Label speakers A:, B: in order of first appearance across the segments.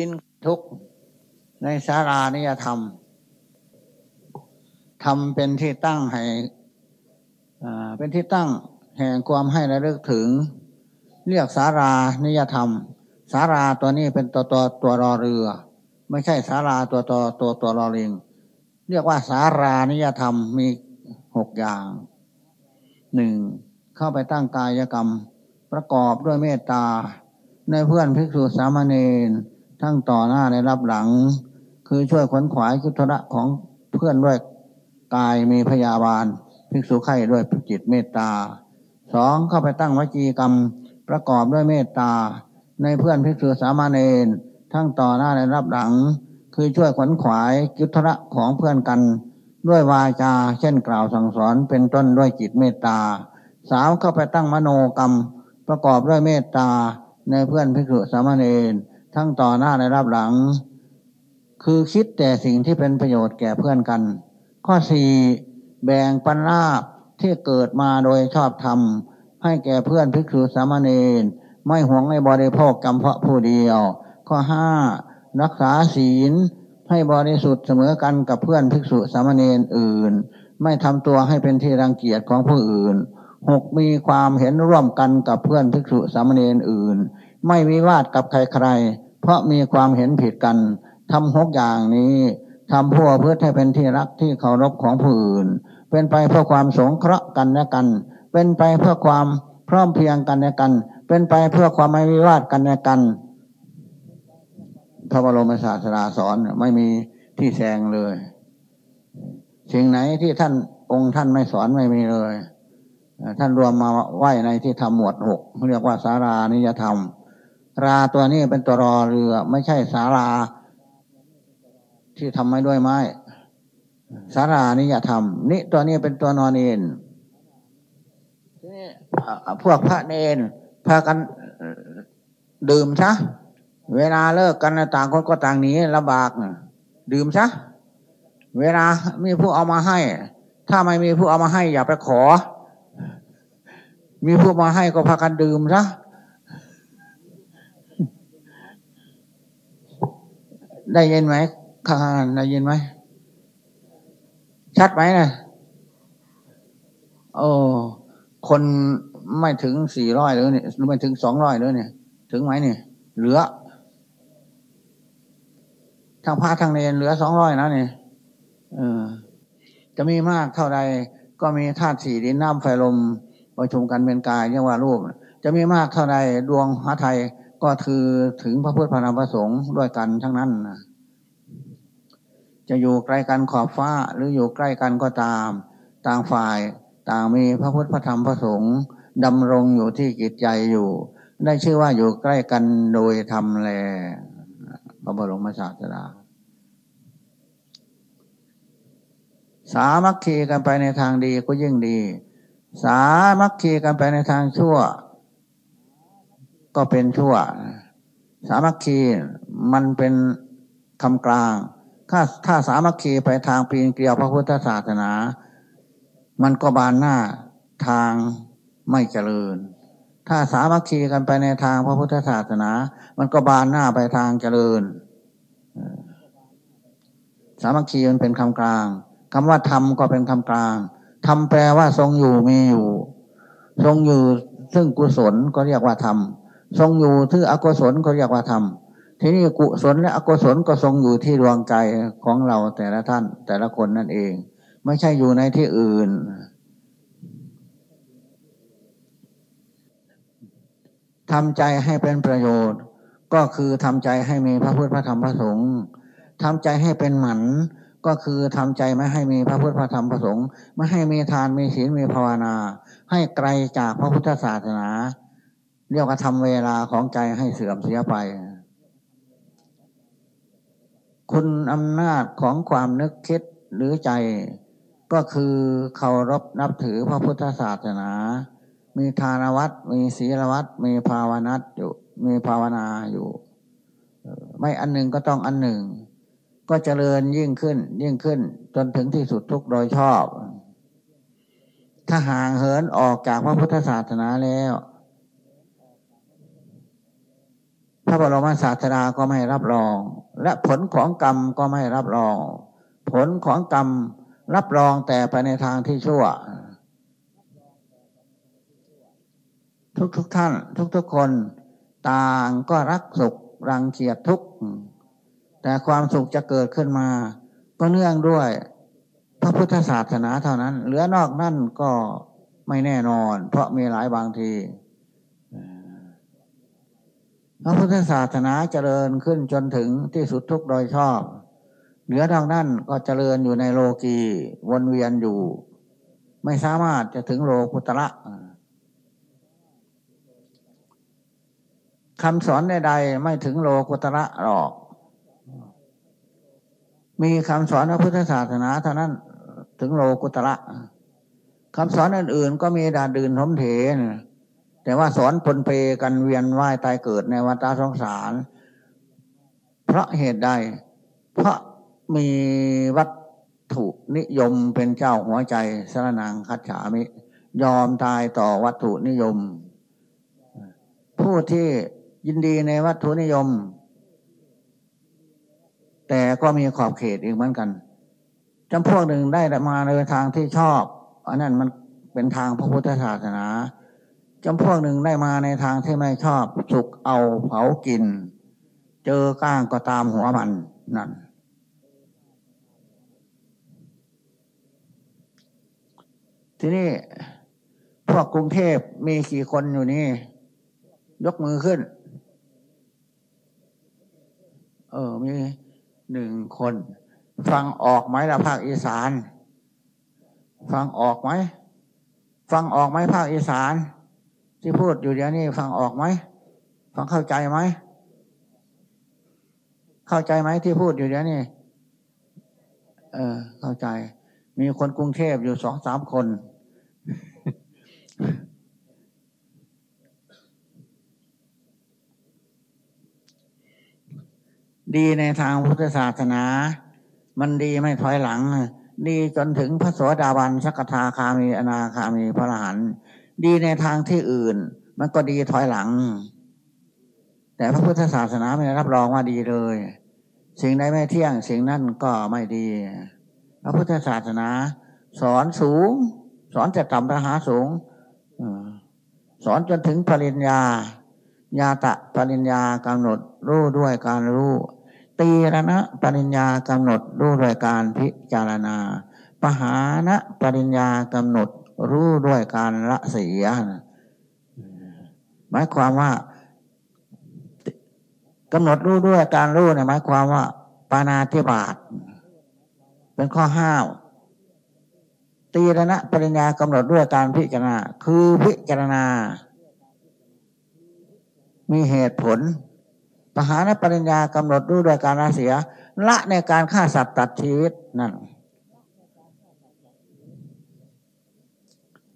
A: จินทุกในสารานิยธรรมทำเป็นที่ตั้งให้เป็นที่ตั้งแห่งความให้ระลึกถึง เรียกสารานิยธรรม สาราตัวนี้เป็นตัวตัวตัวรอเรือ ไม่ใช่สาราตัวตัวตัวตัวรอลิง เรียกว่าสารานิยธรรมมีหกอย่างหนึ่งเข้าไปตั้งกายกรรม ประกอบด้วยเมตตาในเพื่อนภิกษุสามเณร ทั้งต่อหน้าในรับหลัง คือช่วยขวนขวายกุศลของเพื่อนด้วยกายมีพยาบาล ภิกษุไข่ด้วยจิตเมตตาสองเข้าไปตั้งวจีกรรมประกอบด้วยเมตตา ในเพื่อนภิกษุสามเณรทั้งต่อหน้าในรับหลัง คือช่วยขวนขวายกุศลของเพื่อนกัน ด้วยวาจา เช่นกล่าวสั่งสอนเป็นต้นด้วยจิตเมตตาสาวเข้าไปตั้งมโนกรรมประกอบด้วยเมตตาในเพื่อนภิกษุสามเณร ทั้งต่อหน้าในรับหลัง คือคิดแต่สิ่งที่เป็นประโยชน์แก่เพื่อนกัน ข้อสี่แบ่งปันลาบที่เกิดมาโดยชอบธรรม ให้แก่เพื่อนภิกษุสามเณรไม่หวงในบริโภคกรรมเพาะผู้เดียว ข้อห้ารักษาศีลให้บริสุทธิ์เสมอกันกับเพื่อนภิกษุสามเณรอื่น ไม่ทำตัวให้เป็นที่รังเกียจของผู้อื่นหกมีความเห็นร่วมกันกับเพื่อนภิกษุสามเณรอื่น ไม่มีวาดกับใครๆ เพราะมีความเห็นผิดกันทำหกอย่างนี้ทำพวเพื่อให้เป็นที่รักที่เคารพของผู้อื่น เป็นไปเพื่อความสงเคราะห์กันและกัน เป็นไปเพื่อความพร้อมเพียงกันและกัน เป็นไปเพื่อความไม่วิวาทกันและกัน พระบรมศาสดาสอนไม่มีที่แซงเลย สิ่งไหนที่ท่านองค์ท่านไม่สอนไม่มีเลย ท่านรวมมาไหวในที่ทำหมวดหกเรียกว่าสารานิยธรรม ราตัวนี้เป็นตัวรอเรือ ไม่ใช่สารา ที่ทำไม่ด้วยไม้ สารานิยธรรมนี่ตัวนี้เป็นตัวนอนเองพวกพระเนนพากันดื่มซะเวลาเลิกกันต่างคนก็ต่างหนีลำบากดื่มซะเวลามีผู้เอามาให้ ถ้าไม่มีผู้เอามาให้อย่าไปขอ มีผู้มาให้ก็พากันดื่มซะ ได้ยินไหมข้างได้ยินไหม ชัดไหมนะโอ้คนไม่ถึงสี่ร้อยเลยเนี่ยไม่ถึงสองร้อยเลยเนี่ย ถึงไหมเนี่ย เหลือทางพระทางเนรเหลือสองร้อยนะเนี่ยเออ จะมีมากเท่าใดก็มีธาตุสี่ดินน้ำไฟลมประชุมกันเป็นกายเรียกว่ารูป จะมีมากเท่าใดดวงหาไทย ก็คือถึงพระพุทธพระธรรมพระสงฆ์ด้วยกันทั้งนั้นนะจะอยู่ใกล้กันขอบฟ้าหรืออยู่ใกล้กันก็ตาม ต่างฝ่ายต่างมีพระพุทธพระธรรมพระสงฆ์ดำรงอยู่ที่จิตใจอยู่ ได้ชื่อว่าอยู่ใกล้กันโดยธรรมแลพระบรมศาสดาสามัคคีกันไปในทางดีก็ยิ่งดี สามัคคีกันไปในทางชั่ว ก็เป็นชั่ว สามัคคีมันเป็นคำกลาง ถ้าถ้าสามัคคีไปทางปีนเกลียวพระพุทธศาสนา มันก็บานหน้าทางไม่เจริญ ถ้าสามัคคีกันไปในทางพระพุทธศาสนา มันก็บานหน้าไปทางเจริญ สามัคคีมันเป็นคำกลางคำว่าธรรมก็เป็นคำกลางธรรมแปลว่าทรงอยู่มีอยู่ ทรงอยู่ซึ่งกุศลก็เรียกว่าธรรม ทรงอยู่ที่อกุศลก็เรียกว่าธรรมทีนี้กุศลและอกุศลก็ทรงอยู่ที่ดวงใจของเราแต่ละท่าน แต่ละคนนั่นเอง ไม่ใช่อยู่ในที่อื่น ทำใจให้เป็นประโยชน์ ก็คือทำใจให้มีพระพุทธพระธรรมพระสงฆ์ทำใจให้เป็นหมันก็คือทำใจไม่ให้มีพระพุทธพระธรรมพระสงฆ์ไม่ให้มีทานมีศีลมีภาวนา ให้ไกลจากพระพุทธศาสนา เรียกว่าทำเวลาของใจให้เสื่อมเสียไป คุณอำนาจของความนึกคิดหรือใจ ก็คือเคารพนับถือพระพุทธศาสนา มีทานวัดมีศีลวัดมีภาวนาอยู่มีภาวนาอยู่ ไม่อันหนึ่งก็ต้องอันหนึ่ง ก็เจริญยิ่งขึ้น ยิ่งขึ้น จนถึงที่สุดทุกโดยชอบ ถ้าห่างเหินออกจากพระพุทธศาสนาแล้ว พระบรมศาสดาก็ไม่รับรอง และผลของกรรมก็ไม่รับรอง ผลของกรรมรับรองแต่ไปในทางที่ชั่ว ทุกทุกท่าน ทุกทุกคนต่างก็รักสุขรังเกียจทุกข์แต่ความสุขจะเกิดขึ้นมา ก็เนื่องด้วย พระพุทธศาสนาเท่านั้น เหลือนอกนั่นก็ไม่แน่นอน เพราะมีหลายบางที ระพุทธศาสนาเจริญขึ้นจนถึงที่สุดทุกโดยชอบ เหลือทางนั้นก็เจริญอยู่ในโลกีวนเวียนอยู่ ไม่สามารถจะถึงโลกุตระคำสอนใดๆไม่ถึงโลกุตระหรอก มีคำสอนพระพุทธศาสนาเท่านั้นถึงโลกุตระคำสอนอื่นๆก็มีดาดื่นทมเถน แต่ว่าสอนปนเปกันเวียนว่ายตายเกิดในวัฏสงสาร เพราะเหตุใด เพราะมีวัตถุนิยมเป็นเจ้าหัวใจสรนังคัจฉามิ ยอมตายต่อวัตถุนิยม ผู้ที่ยินดีในวัตถุนิยม แต่ก็มีขอบเขตอีกเหมือนกันจำพวกหนึ่งได้มาในทางที่ชอบอันนั้นมันเป็นทางพระพุทธศาสนา จำพวกหนึ่งได้มาในทางที่ไม่ชอบสุกเอาเผากิน เจอก้างก็ตามหัวมันนั่นทีนี้พวกกรุงเทพมีกี่คนอยู่นี่ ยกมือขึ้น เออ มีหนึ่งคน ฟังออกไหมละภาคอีสาน ฟังออกไหม ฟังออกไหมภาคอีสาน ที่พูดอยู่เดี๋ยวนี้ฟังออกไหมฟังเข้าใจไหมเข้าใจไหมที่พูดอยู่เดี๋ยวนี้เออ เข้าใจ มีคนกรุงเทพอยู่สองสามคน ดีในทางพุทธศาสนา มันดีไม่ถอยหลัง ดีจนถึงพระโสดาบันสักทาคามีอนาคามีพระอรหันต์ ดีในทางที่อื่น มันก็ดีถอยหลัง แต่พระพุทธศาสนาไม่รับรองว่าดีเลย สิ่งใดไม่เที่ยง สิ่งนั้นก็ไม่ดี พระพุทธศาสนา สอนสูง สอนจะต่ำไปหาสูงสอนจนถึงปริญญา ญาตะปริญญากำหนดรู้ด้วยการรู้ตีรณะปริญญากำหนดรู้ด้วยการพิจารณา ปหานะปริญญากำหนด รู้ด้วยการละเสียหมายความว่ากำหนดรู้ด้วยการรู้เนี่ยหมายความว่า ปานาธิบาตเป็นข้อห้าวตีรณะปริญญากำหนดด้วยการพิจารณา คือพิจารณา มีเหตุผลปหานปริญญากำหนดรู้โดยการละเสีย ละในการฆ่าสัตว์ตัดชีวิตนั่น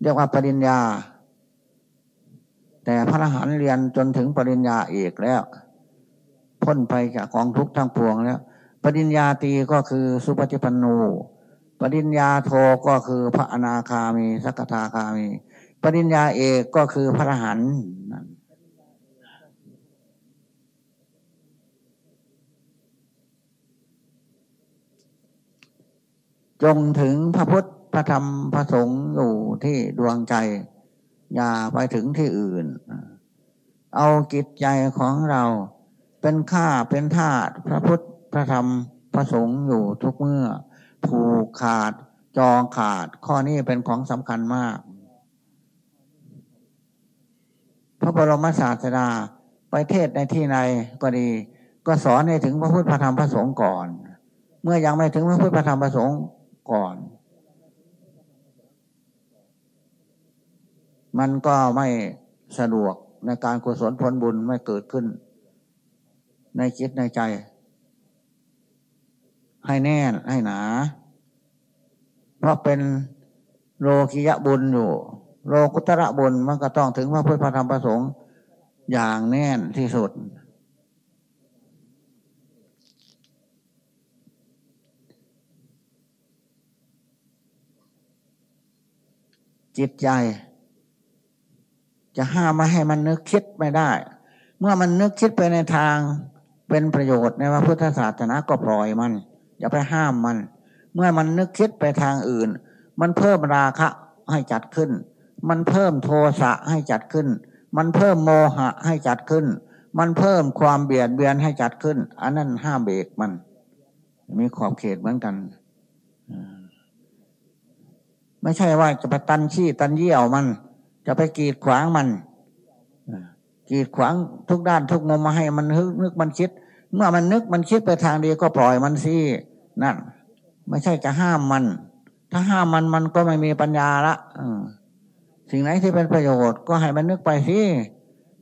A: เรียกว่าปริญญา แต่พระอรหันต์เรียนจนถึงปริญญาเอกแล้ว พ้นไปจากกองทุกข์ทั้งปวงแล้ว ปริญญาตีก็คือสุปฏิปันโนปริญญาโทก็คือพระอนาคามีสักทาคามี ปริญญาเอกก็คือพระอรหันต์จงถึงพระพุทธ พระธรรมพระสงฆ์อยู่ที่ดวงใจ อย่าไปถึงที่อื่น เอาจิตใจของเราเป็นข้าเป็นทาสพระพุทธพระธรรมพระสงฆ์อยู่ทุกเมื่อ ผูกขาดจองขาดข้อนี้เป็นของสำคัญมาก พระบรมศาสดาไปเทศในที่ใดก็ดี ก็สอนให้ถึงพระพุทธพระธรรมพระสงฆ์ก่อน เมื่อยังไม่ถึงพระพุทธพระธรรมพระสงฆ์ก่อน มันก็ไม่สะดวกในการกุศลผลบุญไม่เกิดขึ้น ในจิตในใจ ให้แน่นให้หนา เพราะเป็นโลกิยะบุญอยู่ โลกุตระบุญมันก็ต้องถึงพระพุทธธรรมประสงค์อย่างแน่นที่สุด จิตใจ จะห้ามไม่ให้มันนึกคิดไม่ได้ เมื่อมันนึกคิดไปในทางเป็นประโยชน์ในพระพุทธศาสนาก็ปล่อยมัน อย่าไปห้ามมัน เมื่อมันนึกคิดไปทางอื่น มันเพิ่มราคะให้จัดขึ้น มันเพิ่มโทสะให้จัดขึ้น มันเพิ่มโมหะให้จัดขึ้น มันเพิ่มความเบียดเบียนให้จัดขึ้น อันนั้นห้ามเบรกมัน มีขอบเขตเหมือนกันไม่ใช่ว่าจะไปตันขี้ตันเยี่ยวมัน จะไปกีดขวางมันกีดขวางทุกด้านทุกมุมมาให้มันนึกมันคิด เมื่อมันนึกมันคิดไปทางดีก็ปล่อยมันสินั่นไม่ใช่จะห้ามมัน ถ้าห้ามมันมันก็ไม่มีปัญญาละสิ่งไหนที่เป็นประโยชน์ก็ให้มันนึกไปสิ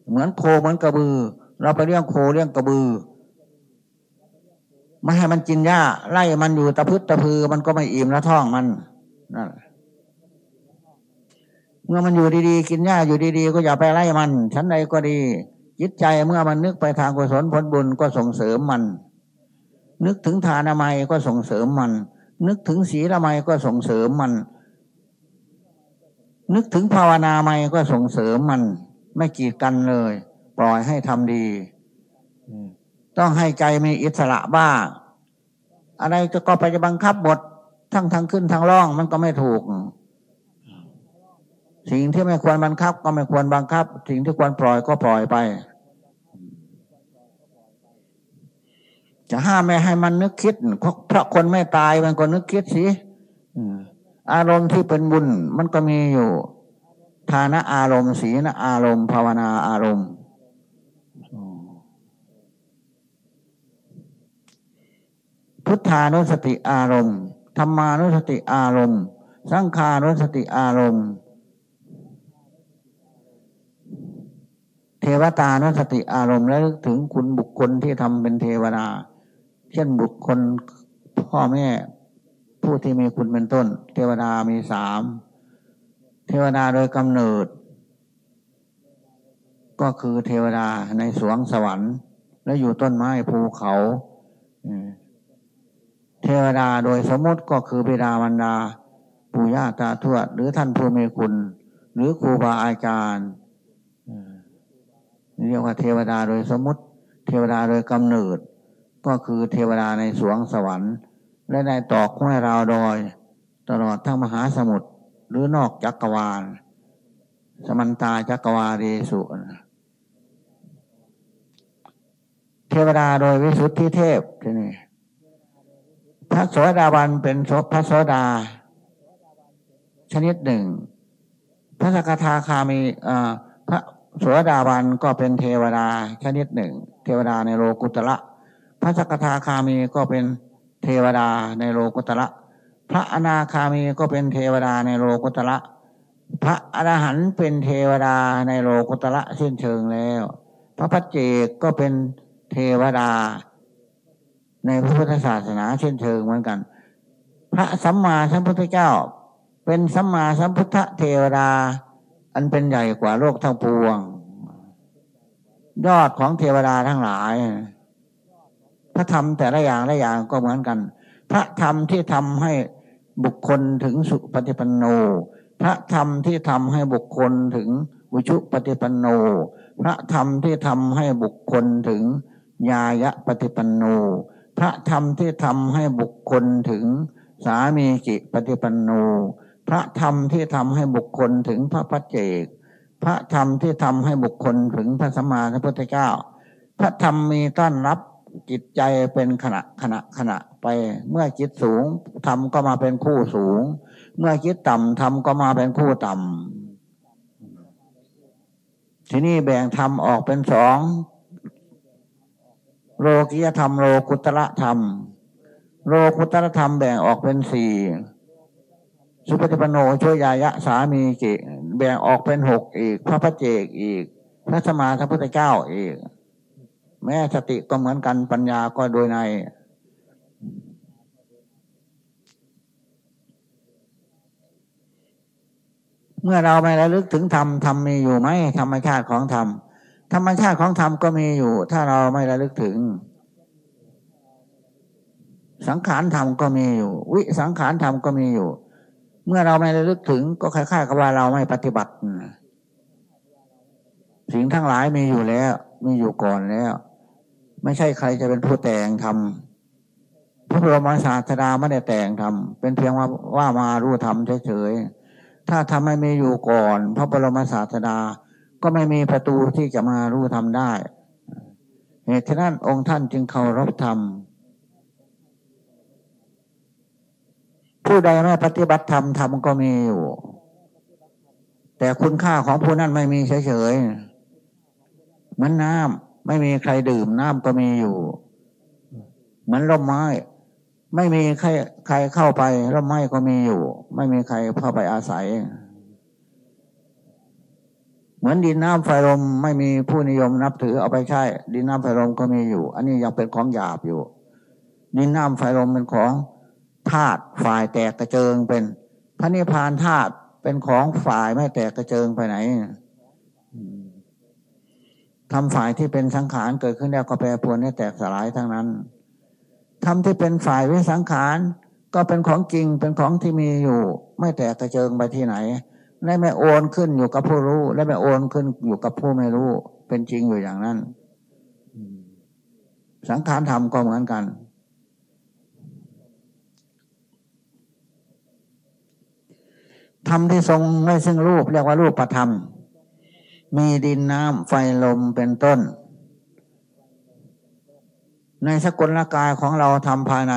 A: เหมือนโคเหมือนกระบือ เราไปเลี้ยงโคเลี้ยงกระบือไม่ให้มันกินหญ้าไล่มันอยู่ตะพึดตะพือมันก็ไม่อิ่มแล้วท้องมันนั่น เมื่อมันอยู่ดีๆ กินหญ้าอยู่ดีๆ ก็อย่าไปไล่มันชั้นใดก็ดีจิตใจเมื่อมันนึกไปทางกุศลผลบุญก็ส่งเสริมมัน นึกถึงทานามัยก็ส่งเสริมมัน นึกถึงศีละไมก็ส่งเสริมมัน นึกถึงภาวนาไมก็ส่งเสริมมัน ไม่กีดกันเลย ปล่อยให้ทำดีต้องให้ใจมีอิสระบ้างอะไรจะก็ไปจะบังคับบททั้งทางขึ้นทางล่องมันก็ไม่ถูก สิ่งที่ไม่ควรบังคับ ก็ไม่ควรบังคับ สิ่งที่ควรปล่อยก็ปล่อยไป จะห้ามไม่ให้มันนึกคิดเพราะคนไม่ตายมันก็นึกคิดสิอารมณ์ที่เป็นบุญมันก็มีอยู่ทานะอารมณ์ศีลอารมณ์ ภาวนาอารมณ์พุทธานุสติอารมณ์ธรรมานุสติอารมณ์ สังขานุสติอารมณ์ เทวตานุสติอารมณ์และลึกถึงคุณบุคคลที่ทำเป็นเทวดา เช่นบุคคลพ่อแม่ผู้ที่มีคุณเป็นต้น เทวดามีสามเทวดาโดยกำเนิด ก็คือเทวดาในสวงสวรรค์ และอยู่ต้นไม้ภูเขาเทวดาโดยสมมติก็คือบิดามารดา ปู่ย่าตาทวด หรือท่านผู้มีคุณ หรือครูบาอาจารย์ เรียกว่าเทวดาโดยสมมติ เทวดาโดยกำเนิด ก็คือเทวดาในสวงสวรรค์ และในตอกห้วยราวดอย ตลอดทั้งมหาสมุทรหรือนอกจักรวาล สมันตาจักรวาเรสุเทวดาโดยวิสุทธิเทพที่นี่พระโสดาบันเป็นพระโสดา ชนิดหนึ่ง พระสกทาคามีพระ สวดาบันก็เป็นเทวดาชนิดหนึ่ง เทวดาในโลกุตระพระสกทาคามีก็เป็นเทวดาในโลกุตระพระอนาคามีก็เป็นเทวดาในโลกุตระพระอรหันต์เป็นเทวดาในโลกุตระสิ้นเชิงแล้ว พระพัจเจกก็เป็นเทวดา ในพระพุทธศาสนาเช่นเชิงเหมือนกัน พระสัมมาสัมพุทธเจ้า เป็นสัมมาสัมพุทธเทวดา อันเป็นใหญ่กว่าโลกทั้งปวง ยอดของเทวดาทั้งหลาย พระธรรมแต่ละอย่างละอย่างก็เหมือนกัน พระธรรมที่ทำให้บุคคลถึงสุปฏิปันโน พระธรรมที่ทำให้บุคคลถึงวิชุปฏิปันโน พระธรรมที่ทำให้บุคคลถึงญายะปฏิปันโน พระธรรมที่ทำให้บุคคลถึงสามีจิปฏิปันโน พระธรรมที่ทำให้บุคคลถึงพระพัจเจก พระธรรมที่ทำให้บุคคลถึงพระสัมมาสัมพุทธเจ้า พระธรรมมีต้อนรับจิตใจเป็นขณะขณะขณะไป เมื่อจิตสูงธรรมก็มาเป็นคู่สูง เมื่อจิตต่ำธรรมก็มาเป็นคู่ต่ำทีนี้แบ่งธรรมออกเป็นสองโลกิยธรรมโลกุตระธรรม โลกุตระธรรมแบ่งออกเป็นสี่ สุปฏิปโนช่วยยายะสามีจิแบ่งออกเป็นหกอีก พระพเจกอีก พระสมาพระพุทธเจ้าอีก แม้สติก็เหมือนกันปัญญาก็โดยใน เมื่อเราไม่ระลึกถึงธรรมธรรมมีอยู่ไหมธรรมชาติของธรรมธรรมชาติของธรรมก็มีอยู่ ถ้าเราไม่ระลึกถึง สังขารธรรมก็มีอยู่ วิสังขารธรรมก็มีอยู่ เมื่อเราไม่ระลึกถึงก็คล้ายๆกับว่าเราไม่ปฏิบัติ สิ่งทั้งหลายมีอยู่แล้ว มีอยู่ก่อนแล้ว ไม่ใช่ใครจะเป็นผู้แต่งทำพระบรมศาสดาไม่ได้แต่งทำเป็นเพียงว่าว่ามารู้ทำเฉยๆถ้าทำไม่มีอยู่ก่อน พระบรมศาสดาก็ไม่มีประตูที่จะมารู้ทำได้เหตุฉะนั้นองค์ท่านจึงเคารพธรรม ผู้ใดไม่ปฏิบัติธรรมธรรมก็มีอยู่แต่คุณค่าของผู้นั้นไม่มีเฉยๆเหมือนน้ำไม่มีใครดื่มน้ำก็มีอยู่ เหมือนร่มไม้ ไม่มีใครใครเข้าไปร่มไม้ก็มีอยู่ ไม่มีใครเข้าไปอาศัย เหมือนดินน้ำไฟลมไม่มีผู้นิยมนับถือเอาไปใช้ดินน้ำไฟลมก็มีอยู่ อันนี้ยังเป็นของหยาบอยู่ ดินน้ำไฟลมเป็นของ ธาตุฝ่ายแตกกระเจิงเป็นพระนิพพานธาตุเป็นของฝ่ายไม่แตกกระเจิงไปไหนทำฝ่ายที่เป็นสังขารเกิดขึ้นแล้วก็แปรปรวนให้แตกสลายทั้งนั้นทำที่เป็นฝ่ายวิสังขารก็เป็นของจริงเป็นของที่มีอยู่ ไม่แตกกระเจิงไปที่ไหนและไม่โอนขึ้นอยู่กับผู้รู้ และไม่โอนขึ้นอยู่กับผู้ไม่รู้ เป็นจริงอยู่อย่างนั้น สังขารธรรมก็เหมือนกัน ธรรมที่ทรงไว้ซึ่งรูปเรียกว่ารูปประธรรม มีดินน้ำไฟลมเป็นต้น ในสกุลกายของเราทำภายใน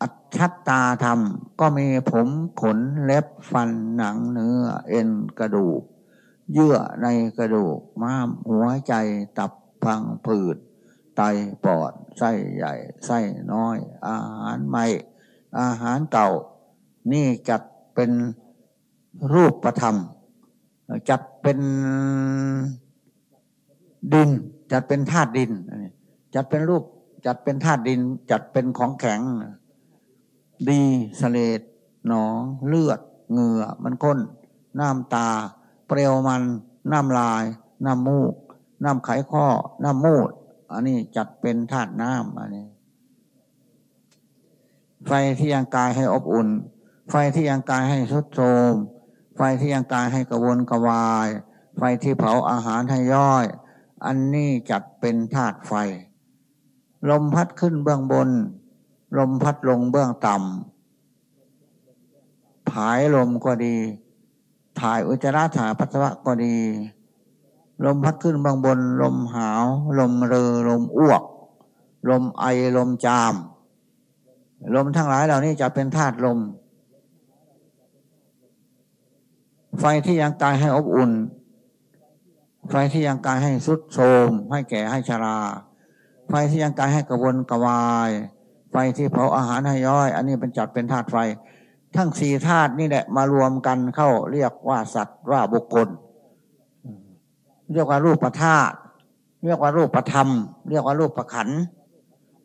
A: อัจฉตาธรรม ก็มีผมขนเล็บฟันหนังเนื้อเอ็นกระดูก เยื่อในกระดูกม้ามหัวใจตับพังผืด ไตปอดไส้ใหญ่ไส้น้อย อาหารใหม่ อาหารเก่า นี่จัด เป็นรูปประธรรม จัดเป็นดิน จัดเป็นธาตุดิน จัดเป็นรูป จัดเป็นธาตุดิน จัดเป็นของแข็ง ดีสเลดหนองเลือด เหงื่อ มันข้น น้ำตา เปรียวมัน น้ำลาย น้ำมูก น้ำไขข้อ น้ำมูด อันนี้จัดเป็นธาตุน้ำอันนี้ ไฟที่ยังกายให้อบอุ่น ไฟที่ยังกายให้สุดโทมไฟที่ยังกายให้กระวนกระวาย ไฟที่เผาอาหารให้ย่อย อันนี้จัดเป็นธาตุไฟ ลมพัดขึ้นเบื้องบน ลมพัดลงเบื้องต่ำผายลมก็ดี ถ่ายอุจจาระถ่ายปัสสาวะก็ดี ลมพัดขึ้นเบื้องบน ลมหาว ลมเรือลมอ้วก ลมไอลมจาม ลมทั้งหลายเหล่านี้จะเป็นธาตุลม ไฟที่ยังกายให้อบอุ่น ไฟที่ยังกายให้สุดโทมให้แก่ให้ชรา ไฟที่ยังกายให้กระวนกระวาย ไฟที่เผาอาหารให้ย่อย อันนี้เป็นจัดเป็นธาตุไฟ ทั้งสี่ธาตุนี่แหละมารวมกันเข้าเรียกว่าสัตว์ว่าบุคคล เรียกว่ารูปประธาตุเรียกว่ารูปประธรรม เรียกว่ารูปประขัน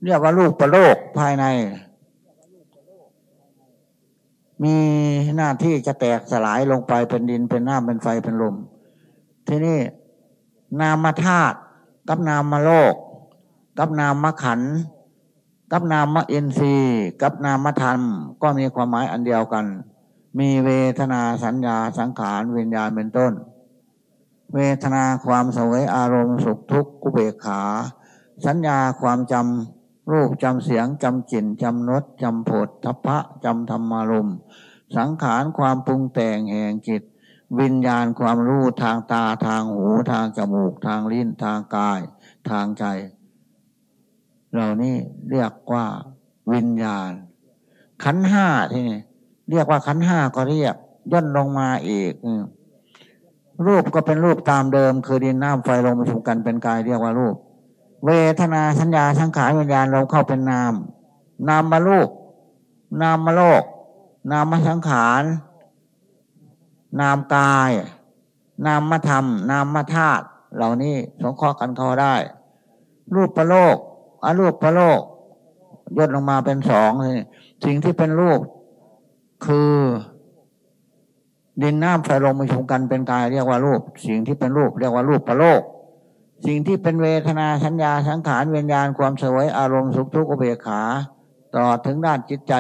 A: เรียกว่ารูปประโลกภายใน มีหน้าที่จะแตกสลายลงไปเป็นดินเป็นน้ำเป็นไฟเป็นลม ทีนี้นามธาตุกับนามโลก กับนามขัน กับนามอินทรีย์กับนามธรรม ก็มีความหมายอันเดียวกัน มีเวทนาสัญญาสังขารวิญญาณเป็นต้น เวทนาความสวยอารมณ์สุขทุกข์กุเบกขา สัญญาความจำ รูปจำเสียงจำกลิ่นจำนสจำผดทัพพะจำธรรมารมสังขารความปรุงแต่งแห่งจิต วิญญาณความรู้ทางตาทางหูทางจมูก ทางลิ้นทางกาย ทางใจ เหล่านี้เรียกว่าวิญญาณ ขันห้าที่นี่เรียกว่าขันห้าก็เรียก ย่นลงมาอีกรูปก็เป็นรูปตามเดิม คือดินน้ำไฟลมประชุมกันเป็นกายเรียกว่ารูป เวทนาสัญญาสังขารวิญญาณเราเข้าเป็นนาม นามมาลูก นามมาโลก นามมาสังขาร นามกาย นามมาธรรม นามมาธาตุเหล่านี้สงเคราะห์กันเข้าได้ รูปประโลกอรูปประโลกย่นลงมาเป็นสองเลยสิ่งที่เป็นรูปคือดินน้ำไฟลมมาชมกันเป็นกายเรียกว่ารูป สิ่งที่เป็นรูปเรียกว่ารูปประโลก สิ่งที่เป็นเวทนาสัญญาสังขารเวียญญาณความสวยอารมณ์สุขทุกข์อุเบกขาต่อดถึงด้านจิตใจ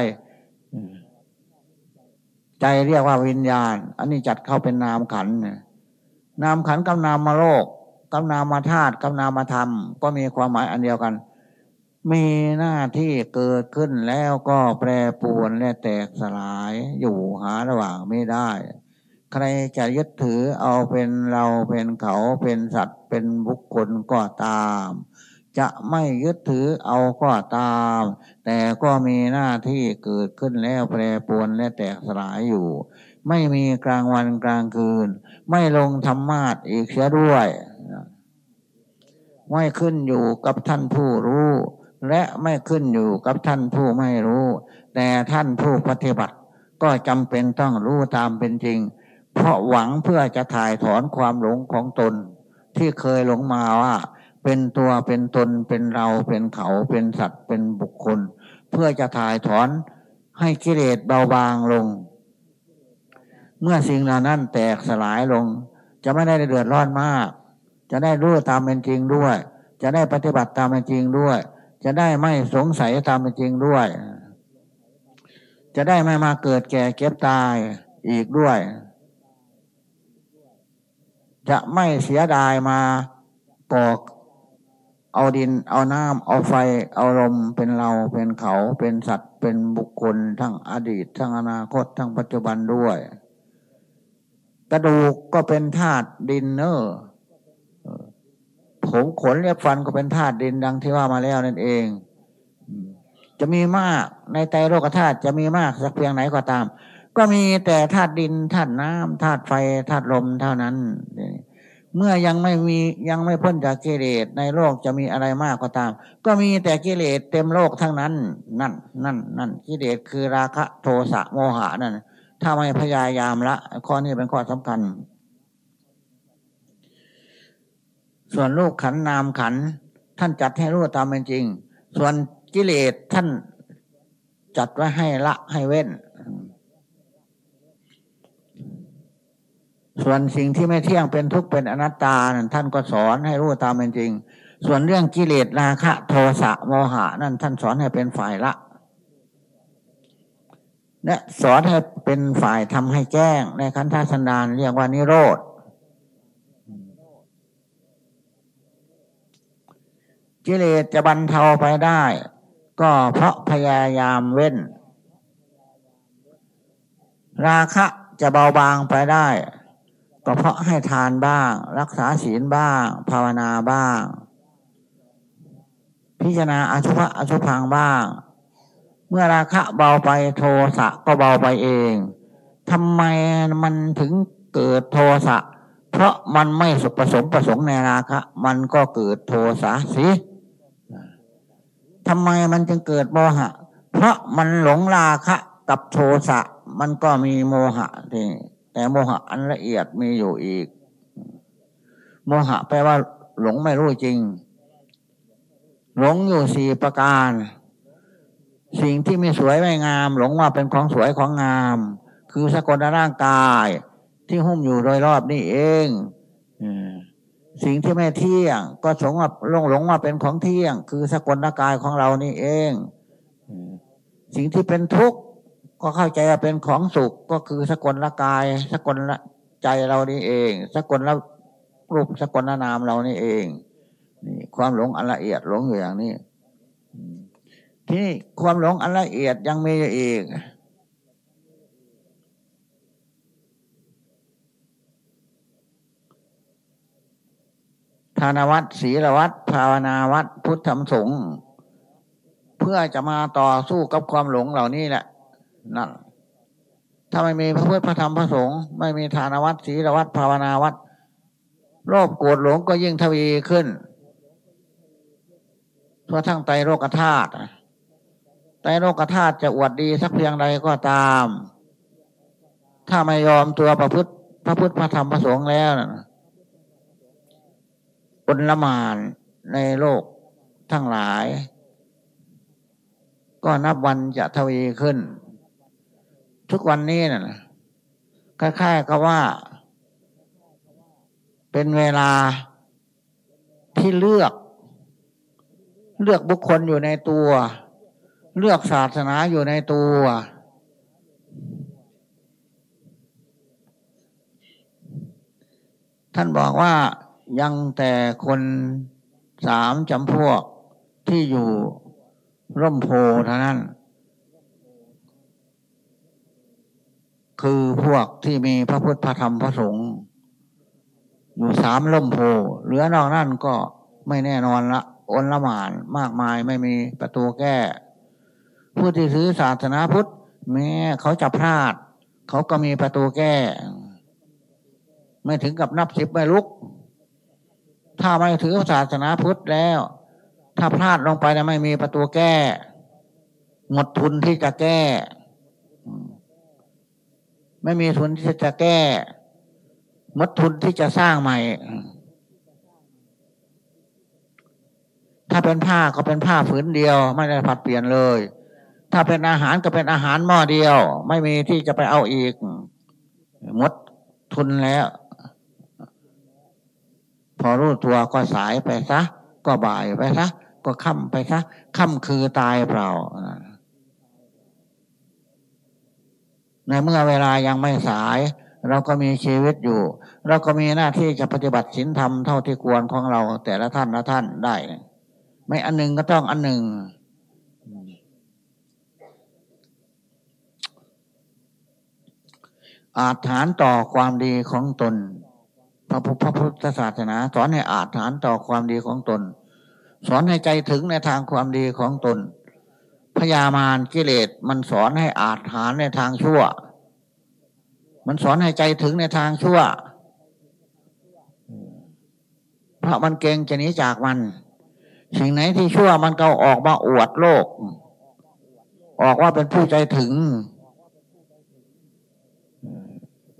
A: ใจเรียกว่าวิญญาณ อันนี้จัดเข้าเป็นนามขันนามขันกับนามมาโลกกับนามธาตุกับนามธรรม ก็มีความหมายอันเดียวกัน มีหน้าที่เกิดขึ้นแล้วก็แปรปรวนและแตกสลายอยู่หาระหว่างไม่ได้ ใครจะยึดถือเอาเป็นเราเป็นเขาเป็นสัตว์ เป็นบุคคลก็ตาม จะไม่ยึดถือเอาก็ตาม แต่ก็มีหน้าที่เกิดขึ้นแล้วแปรปรวนและแตกสลายอยู่ ไม่มีกลางวันกลางคืน ไม่ลงธรรมาทอีกเสียด้วยไม่ขึ้นอยู่กับท่านผู้รู้ และไม่ขึ้นอยู่กับท่านผู้ไม่รู้ แต่ท่านผู้ปฏิบัติ ก็จำเป็นต้องรู้ตามเป็นจริง เพราะหวังเพื่อจะถ่ายถอนความหลงของตน ที่เคยหลงมาว่า เป็นตัวเป็นตนเป็นเราเป็นเขาเป็นสัตว์เป็นบุคคล เพื่อจะถ่ายถอนให้กิเลสเบาบางลง เมื่อสิ่งเหล่านั้นแตกสลายลง จะไม่ได้เดือดร้อนมาก จะได้รู้ตามเป็นจริงด้วย จะได้ปฏิบัติตามเป็นจริงด้วย จะได้ไม่สงสัยตามเป็นจริงด้วย จะได้ไม่มาเกิดแก่เก็บตายอีกด้วย จะไม่เสียดายมาปอก เอาดิน เอาน้ำเอาไฟ เอาลมเป็นเราเป็นเขาเป็นสัตว์เป็นบุคคล ทั้งอดีต ทั้งอนาคต ทั้งปัจจุบันด้วย กระดูกก็เป็นธาตุดินเนอร์ผมขนเรียบฟันก็เป็นธาตุดินดังที่ว่ามาแล้วนั่นเอง จะมีมากในใจโลกธาตุจะมีมากสักเพียงไหนก็ตาม ก็มีแต่ธาตุดินธาตุน้ำธาตุไฟธาตุลมเท่านั้น เมื่อยังไม่มียังไม่พ้นจากกิเลสในโลกจะมีอะไรมากก็ตาม ก็มีแต่กิเลสเต็มโลกทั้งนั้น นั่นนั่นนั่นกิเลสคือราคะโทสะโมหะนั่นถ้าไม่พยายามละข้อนี้เป็นข้อสำคัญ ส่วนลูกขันนามขัน ท่านจัดให้รู้ตามเป็นจริง ส่วนกิเลสท่านจัดไว้ให้ละให้เว้น ส่วนสิ่งที่ไม่เที่ยงเป็นทุกข์เป็นอนัตตานั่นท่านก็สอนให้รู้ตามเป็นจริง ส่วนเรื่องกิเลสราคะ โทสะโมหะ นั่นท่านสอนให้เป็นฝ่ายละและสอนให้เป็นฝ่ายทำให้แจ้ง ในคันธสันดานเรียกว่านิโรธกิเลสจะบรรเทาไปได้ ก็เพราะพยายามเว้น ราคะจะเบาบางไปได้ ก็เพราะให้ทานบ้าง รักษาศีลบ้าง ภาวนาบ้าง พิจารณาอสุภะอสุพังบ้าง เมื่อราคะเบาไปโทสะก็เบาไปเองทำไมมันถึงเกิดโทสะ เพราะมันไม่สุผสมประสงค์ในราคะ มันก็เกิดโทสะสิทำไมมันจึงเกิดโมหะ เพราะมันหลงราคะกับโทสะ มันก็มีโมหะที่ แต่โมหะอันละเอียดมีอยู่อีก โมหะแปลว่า หลงไม่รู้จริง หลงอยู่สี่ประการ สิ่งที่ไม่สวยไม่งาม หลงว่าเป็นของสวยของงาม คือสกุลร่างกาย ที่หุ้มอยู่โดยรอบนี่เองสิ่งที่ไม่เที่ยง ก็สงว่าหลงหลงว่าเป็นของเที่ยง คือสกุลร่างกายของเรานี่เอง สิ่งที่เป็นทุกข์ ก็เข้าใจว่าเป็นของสุขก็คือสกลละกาย สกลละใจเรานี่เอง สกลละรูปสกลละนามเรานี่เองนี่ความหลงอันละเอียดหลงอยู่อย่างนี้ที่ความหลงอันละเอียดยังมีอยู่อีกทานวัตศีลวัตภาวนาวัตพุทธธรรมสงฆ์เพื่อจะมาต่อสู้กับความหลงเหล่านี้แหละ นั่นถ้าไม่มีพระพุทธพระธรรมพระสงฆ์ไม่มีทานวัดศีลวัดภาวนาวัดโรคโกรธหลงก็ยิ่งทวีขึ้นทั่วทั้งไตโรคธาตุไตโรคธาตุจะอวดดีสักเพียงใดก็ตาม ถ้าไม่ยอมตัวประพฤติพระพุทธพระธรรมพระสงฆ์แล้วนะอุละมานในโลกทั้งหลาย ก็นับวันจะทวีขึ้น ทุกวันนี้นะ่ะคล้ายๆกับว่า เป็นเวลาที่เลือก เลือกบุคคลอยู่ในตัว เลือกศาสนาอยู่ในตัว ท่านบอกว่ายังแต่คนสามจำพวกที่อยู่ร่มโพเท่านั้น คือพวกที่มีพระพุทธพระธรรมพระสงฆ์อยู่สามล่มโพเหลือนอกนั่นก็ไม่แน่นอนละอนละหมานมากมายไม่มีประตูแก้ ผู้ที่ถือศาสนาพุทธ แม้เขาจะพลาด เขาก็มีประตูแก้ ไม่ถึงกับนับสิบไม่ลุก ถ้าไม่ถือศาสนาพุทธแล้ว ถ้าพลาดลงไปแล้วไม่มีประตูแก้ หมดทุนที่จะแก้ ไม่มีทุนที่จะแก้มดทุนที่จะสร้างใหม่ ถ้าเป็นผ้าก็เป็นผ้าฝืนเดียว ไม่ได้ผัดเปลี่ยนเลย ถ้าเป็นอาหารก็เป็นอาหารหม้อเดียว ไม่มีที่จะไปเอาอีกมดทุนแล้ว พอรู้ตัวก็สายไปซะ ก็บ่ายไปซะ ก็ค่ำไปซะ ค่ำคือตายเปล่า ในเมื่อเวลายังไม่สาย เราก็มีชีวิตอยู่ เราก็มีหน้าที่จะปฏิบัติศีลธรรมเท่าที่ควรของเราแต่ละท่านละท่านได้ ไม่อันหนึ่งก็ต้องอันหนึ่ง อาจฐานต่อความดีของตน พระพุทธศาสนา สอนให้อาจฐานต่อความดีของตน สอนให้ใจถึงในทางความดีของตน พยามารกิเลสมันสอนให้อาจฐานในทางชั่ว มันสอนให้ใจถึงในทางชั่ว เพราะมันเก่งจะหนีจากมัน สิ่งไหนที่ชั่วมันก็ออกมาอวดโลก ออกว่าเป็นผู้ใจถึง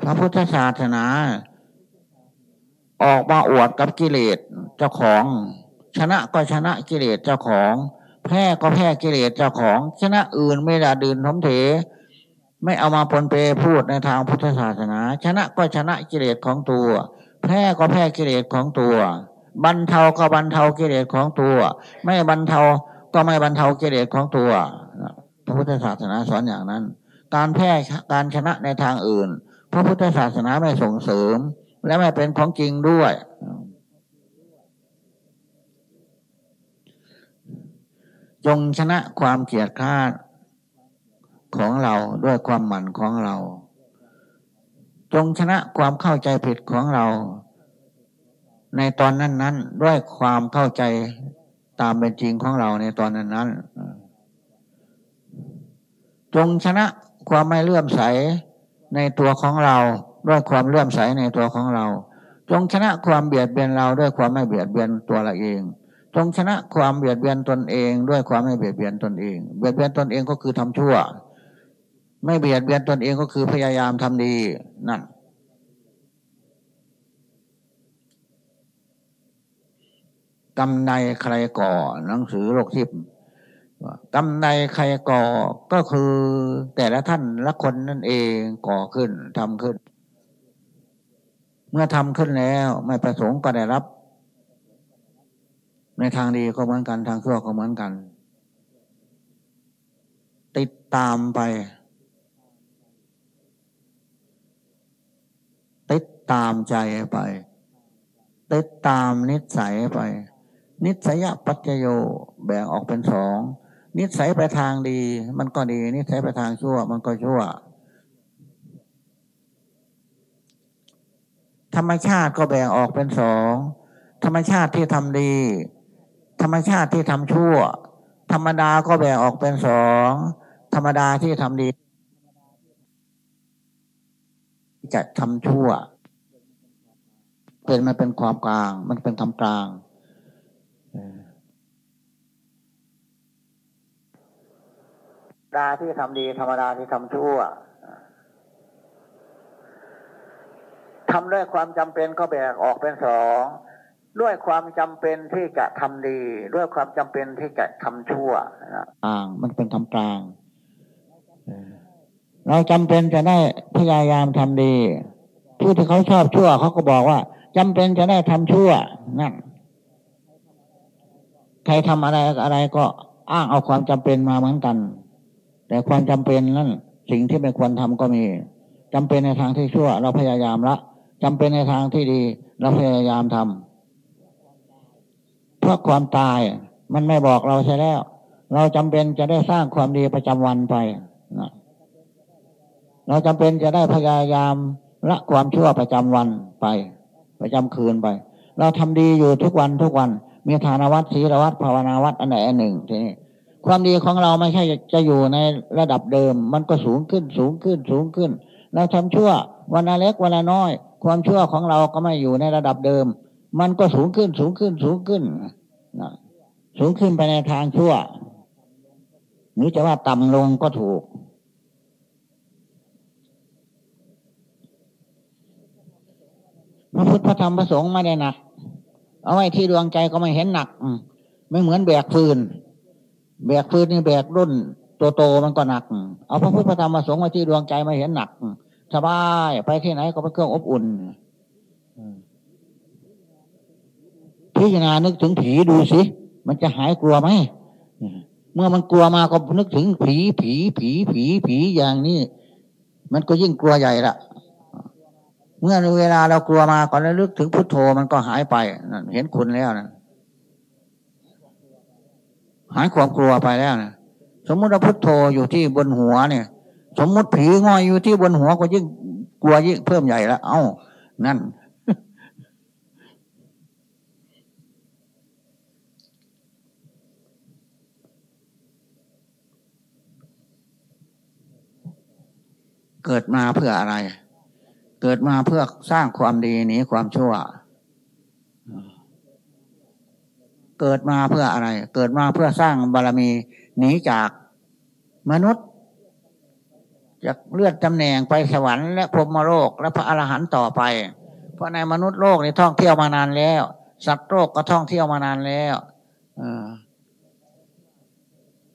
A: พระพุทธศาสนา ออกมาอวดกับกิเลสเจ้าของ ชนะก็ชนะกิเลสเจ้าของ แพ้ก็แพ้กิเลสเจ้าของ ชนะอื่นไม่ได้ดื่นทมเถ ไม่เอามาปนเปพูดในทางพุทธศาสนา ชนะก็ชนะกิเลสของตัว แพ้ก็แพ้กิเลสของตัวบรรเทาก็บรรเทากิเลสของตัว ไม่บรรเทาก็ไม่บรรเทากิเลสของตัวพระพุทธศาสนาสอนอย่างนั้น การแพ้การชนะในทางอื่น พระพุทธศาสนาไม่ส่งเสริม และไม่เป็นของจริงด้วย จงชนะความเกลียดข้านของเราด้วยความหมั่นของเรา จงชนะความเข้าใจผิดของเรา ในตอนนั้นนั้นด้วยความเข้าใจตามเป็นจริงของเราในตอนนั้นนั้นจงชนะความไม่เลื่อมใสในตัวของเรา ด้วยความเลื่อมใสในตัวของเรา จงชนะความเบียดเบียนเราด้วยความไม่เบียดเบียนตัวเราเอง จงชนะความเบียดเบียนตนเองด้วยความไม่เบียดเบียนตนเอง เบียดเบียนตนเองก็คือทำชั่ว ไม่เบียดเบียนตนเองก็คือพยายามทำดีนั่นกำในใครก่อ หนังสือโลกทิพย์กำในใครก่อก็คือแต่ละท่านละคนนั่นเองก่อขึ้นทำขึ้น เมื่อทำขึ้นแล้วไม่ประสงค์ก็ได้รับ ในทางดีก็เหมือนกัน ทางชั่วก็เหมือนกัน ติดตามไป ติดตามใจไป ติดตามนิสัยไป นิสัยปัจจโยแบ่งออกเป็นสองนิสัยไปทางดี มันก็ดี นิสัยไปทางชั่ว มันก็ชั่ว ธรรมชาติก็แบ่งออกเป็นสองธรรมชาติที่ทำดี ธรรมชาติที่ทำชั่ว ธรรมดาก็แบ่งออกเป็นสองธรรมดาที่ทำดีจะทำชั่ว เป็นมันเป็นความกลาง มันเป็นคำกลางดาที่ทำดี ธรรมดาที่ทำชั่วทำด้วยความจำเป็นก็แบกออกเป็นสอง ด้วยความจำเป็นที่จะทำดี ด้วยความจำเป็นที่จะทำชั่วอ่างมันเป็นคำกลางเราจำเป็นจะได้พยายามทำดี ผู้ที่เขาชอบชั่วเขาก็บอกว่าจำเป็นจะได้ทำชั่วนั่นใครทำอะไรอะไรก็อ้างเอาความจำเป็นมาเหมือนกัน แต่ความจำเป็นนั่นสิ่งที่ไม่ควรทำก็มีจำเป็นในทางที่ชั่ว เราพยายามละจำเป็นในทางที่ดี เราพยายามท พราะความตาย มันไม่บอกเราใช่แล้ว เราจำเป็นจะได้สร้างความดีประจำวันไปนะเราจำเป็นจะได้พยายามละความชั่วประจำวันไป ประจำคืนไป เราทำดีอยู่ทุกวันทุกวัน มีฐานวัดศีลวัดภาวนาวัดอันไหนอันหนึ่งทีนี้ความดีของเราไม่ใช่จะอยู่ในระดับเดิม มันก็สูงขึ้นสูงขึ้นสูงขึ้น เราทำชั่ววันละเล็กวันละน้อย ความชั่วของเราก็ไม่อยู่ในระดับเดิม มันก็สูงขึ้นสูงขึ้นสูงขึ้นนะสูงขึ้นไปในทางชั่วหรือจะว่าต่ำลงก็ถูก พระพุทธพระธรรมพระสงฆ์ไม่ได้หนัก เอาไว้ที่ดวงใจก็ไม่เห็นหนักไม่เหมือนแบกฟืน แบกฟืนนี่แบกรุ่นตัวโตมันก็หนัก เอาพระพุทธพระธรรมพระสงฆ์ไว้ที่ดวงใจไม่เห็นหนักสบายไปที่ไหนก็เป็นเครื่องอบอุ่น พิจารณานึกถึงผีดูสิ มันจะหายกลัวไหม เมื่อมันกลัวมาก็นึกถึงผีผีผีผีผีอย่างนี้ มันก็ยิ่งกลัวใหญ่ละเมื่อเวลาเรากลัวมาก่อนแล้วลึกถึงพุทโธมันก็หายไปเห็นคุณแล้วนะหายความกลัวไปแล้วนะสมมติว่าพุทโธอยู่ที่บนหัวเนี่ย สมมติผีง่อยอยู่ที่บนหัวก็ยิ่งกลัวยิ่งเพิ่มใหญ่ละเอ้า นั่น เกิดมาเพื่ออะไร เกิดมาเพื่อสร้างความดีหนีความชั่ว เกิดมาเพื่ออะไร เกิดมาเพื่อสร้างบารมีหนีจากมนุษย์จากเลื่อนตำแหน่งไปสวรรค์และพรหมโลกและพระอรหันต์ต่อไป เพราะในมนุษย์โลกนี่ท่องเที่ยวมานานแล้ว สัตว์โลกก็ท่องเที่ยวมานานแล้ว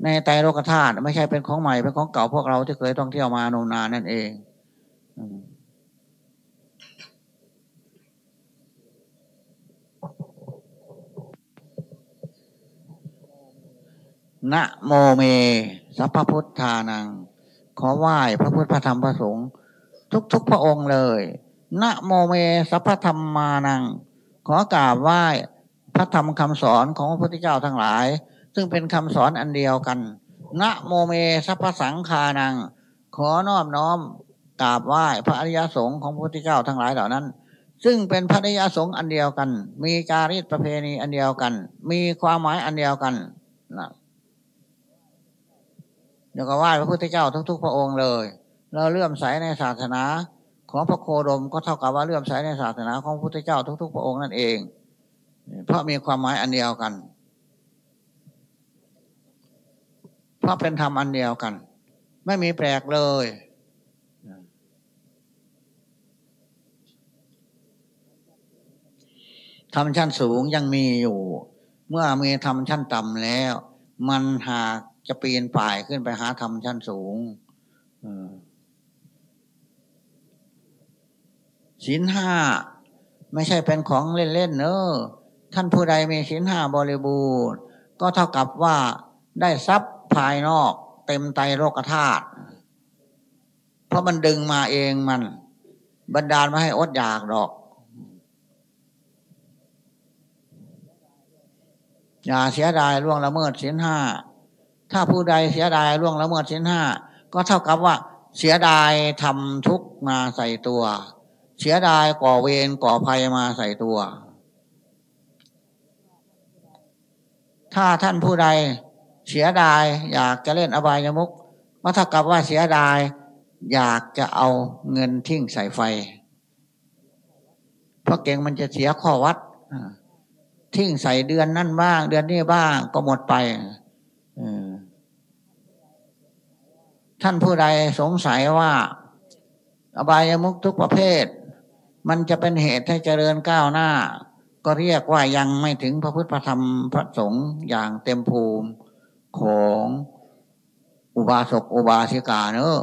A: ในไตรโลกธาตุไม่ใช่เป็นของใหม่เป็นของเก่าพวกเราที่เคยท่องเที่ยวมานมนานนั่นเองนะโมเม สัพพุทธานัง ขอไหว้พระพุทธพระธรรมพระสงฆ์ทุกๆพระองค์เลยนะโมเม สัพพธรรมมานัง ขอกราบไหว้พระธรรมคำสอนของพระพุทธเจ้าทั้งหลาย ซึ่งเป็นคำสอนอันเดียวกัน นะโมเมสัพสังคานัง ขอนอบน้อมกราบไหว้พระอริยสงฆ์ของพระพุทธเจ้าทั้งหลายเหล่านั้น ซึ่งเป็นพระอริยสงฆ์อันเดียวกัน มีจารีตประเพณีอันเดียวกัน มีความหมายอันเดียวกันนะเดี๋ยวก็ไหว้พระพุทธเจ้าทุก ๆ พระองค์เลย เราเลื่อมใสในศาสนาของพระโคดมก็เท่ากับว่าเลื่อมใสในศาสนาของพระพุทธเจ้าทุก ๆ พระองค์นั่นเอง เพราะมีความหมายอันเดียวกัน เพราะเป็นธรรมอันเดียวกัน ไม่มีแปลกเลย ธรรมชั้นสูงยังมีอยู่ เมื่อมีธรรมชั้นต่ำแล้ว มันหากจะปีนป่ายขึ้นไปหาธรรมชั้นสูงศีลห้าไม่ใช่เป็นของเล่นๆเนอะท่านผู้ใดมีศีลห้าบริบูรณ์ ก็เท่ากับว่าได้ทรัพย์ ภายนอก เต็มไตโลกธาตุเพราะมันดึงมาเองมัน บันดาลมาให้อดอยากดอก อย่าเสียดายล่วงละเมิดสินห้าถ้าผู้ใดเสียดายล่วงละเมิดสินห้าก็เท่ากับว่า เสียดายทำทุกมาใส่ตัว เสียดายก่อเวรก่อภัยมาใส่ตัว ถ้าท่านผู้ใด เสียดาย อยากจะเล่นอบายมุกก็เท่ากับว่าเสียดาย อยากจะเอาเงินทิ้งใส่ไฟ เพราะเก่งมันจะเสียข้อวัดทิ้งใส่เดือนนั่นบ้าง เดือนนี้บ้างก็หมดไปท่านผู้ใดสงสัยว่า อบายมุกทุกประเภท มันจะเป็นเหตุให้เจริญก้าวหน้า ก็เรียกว่ายังไม่ถึงพระพุทธธรรมพระสงฆ์อย่างเต็มภูมิ ของอุบาสกอุบาสิกาเนอะ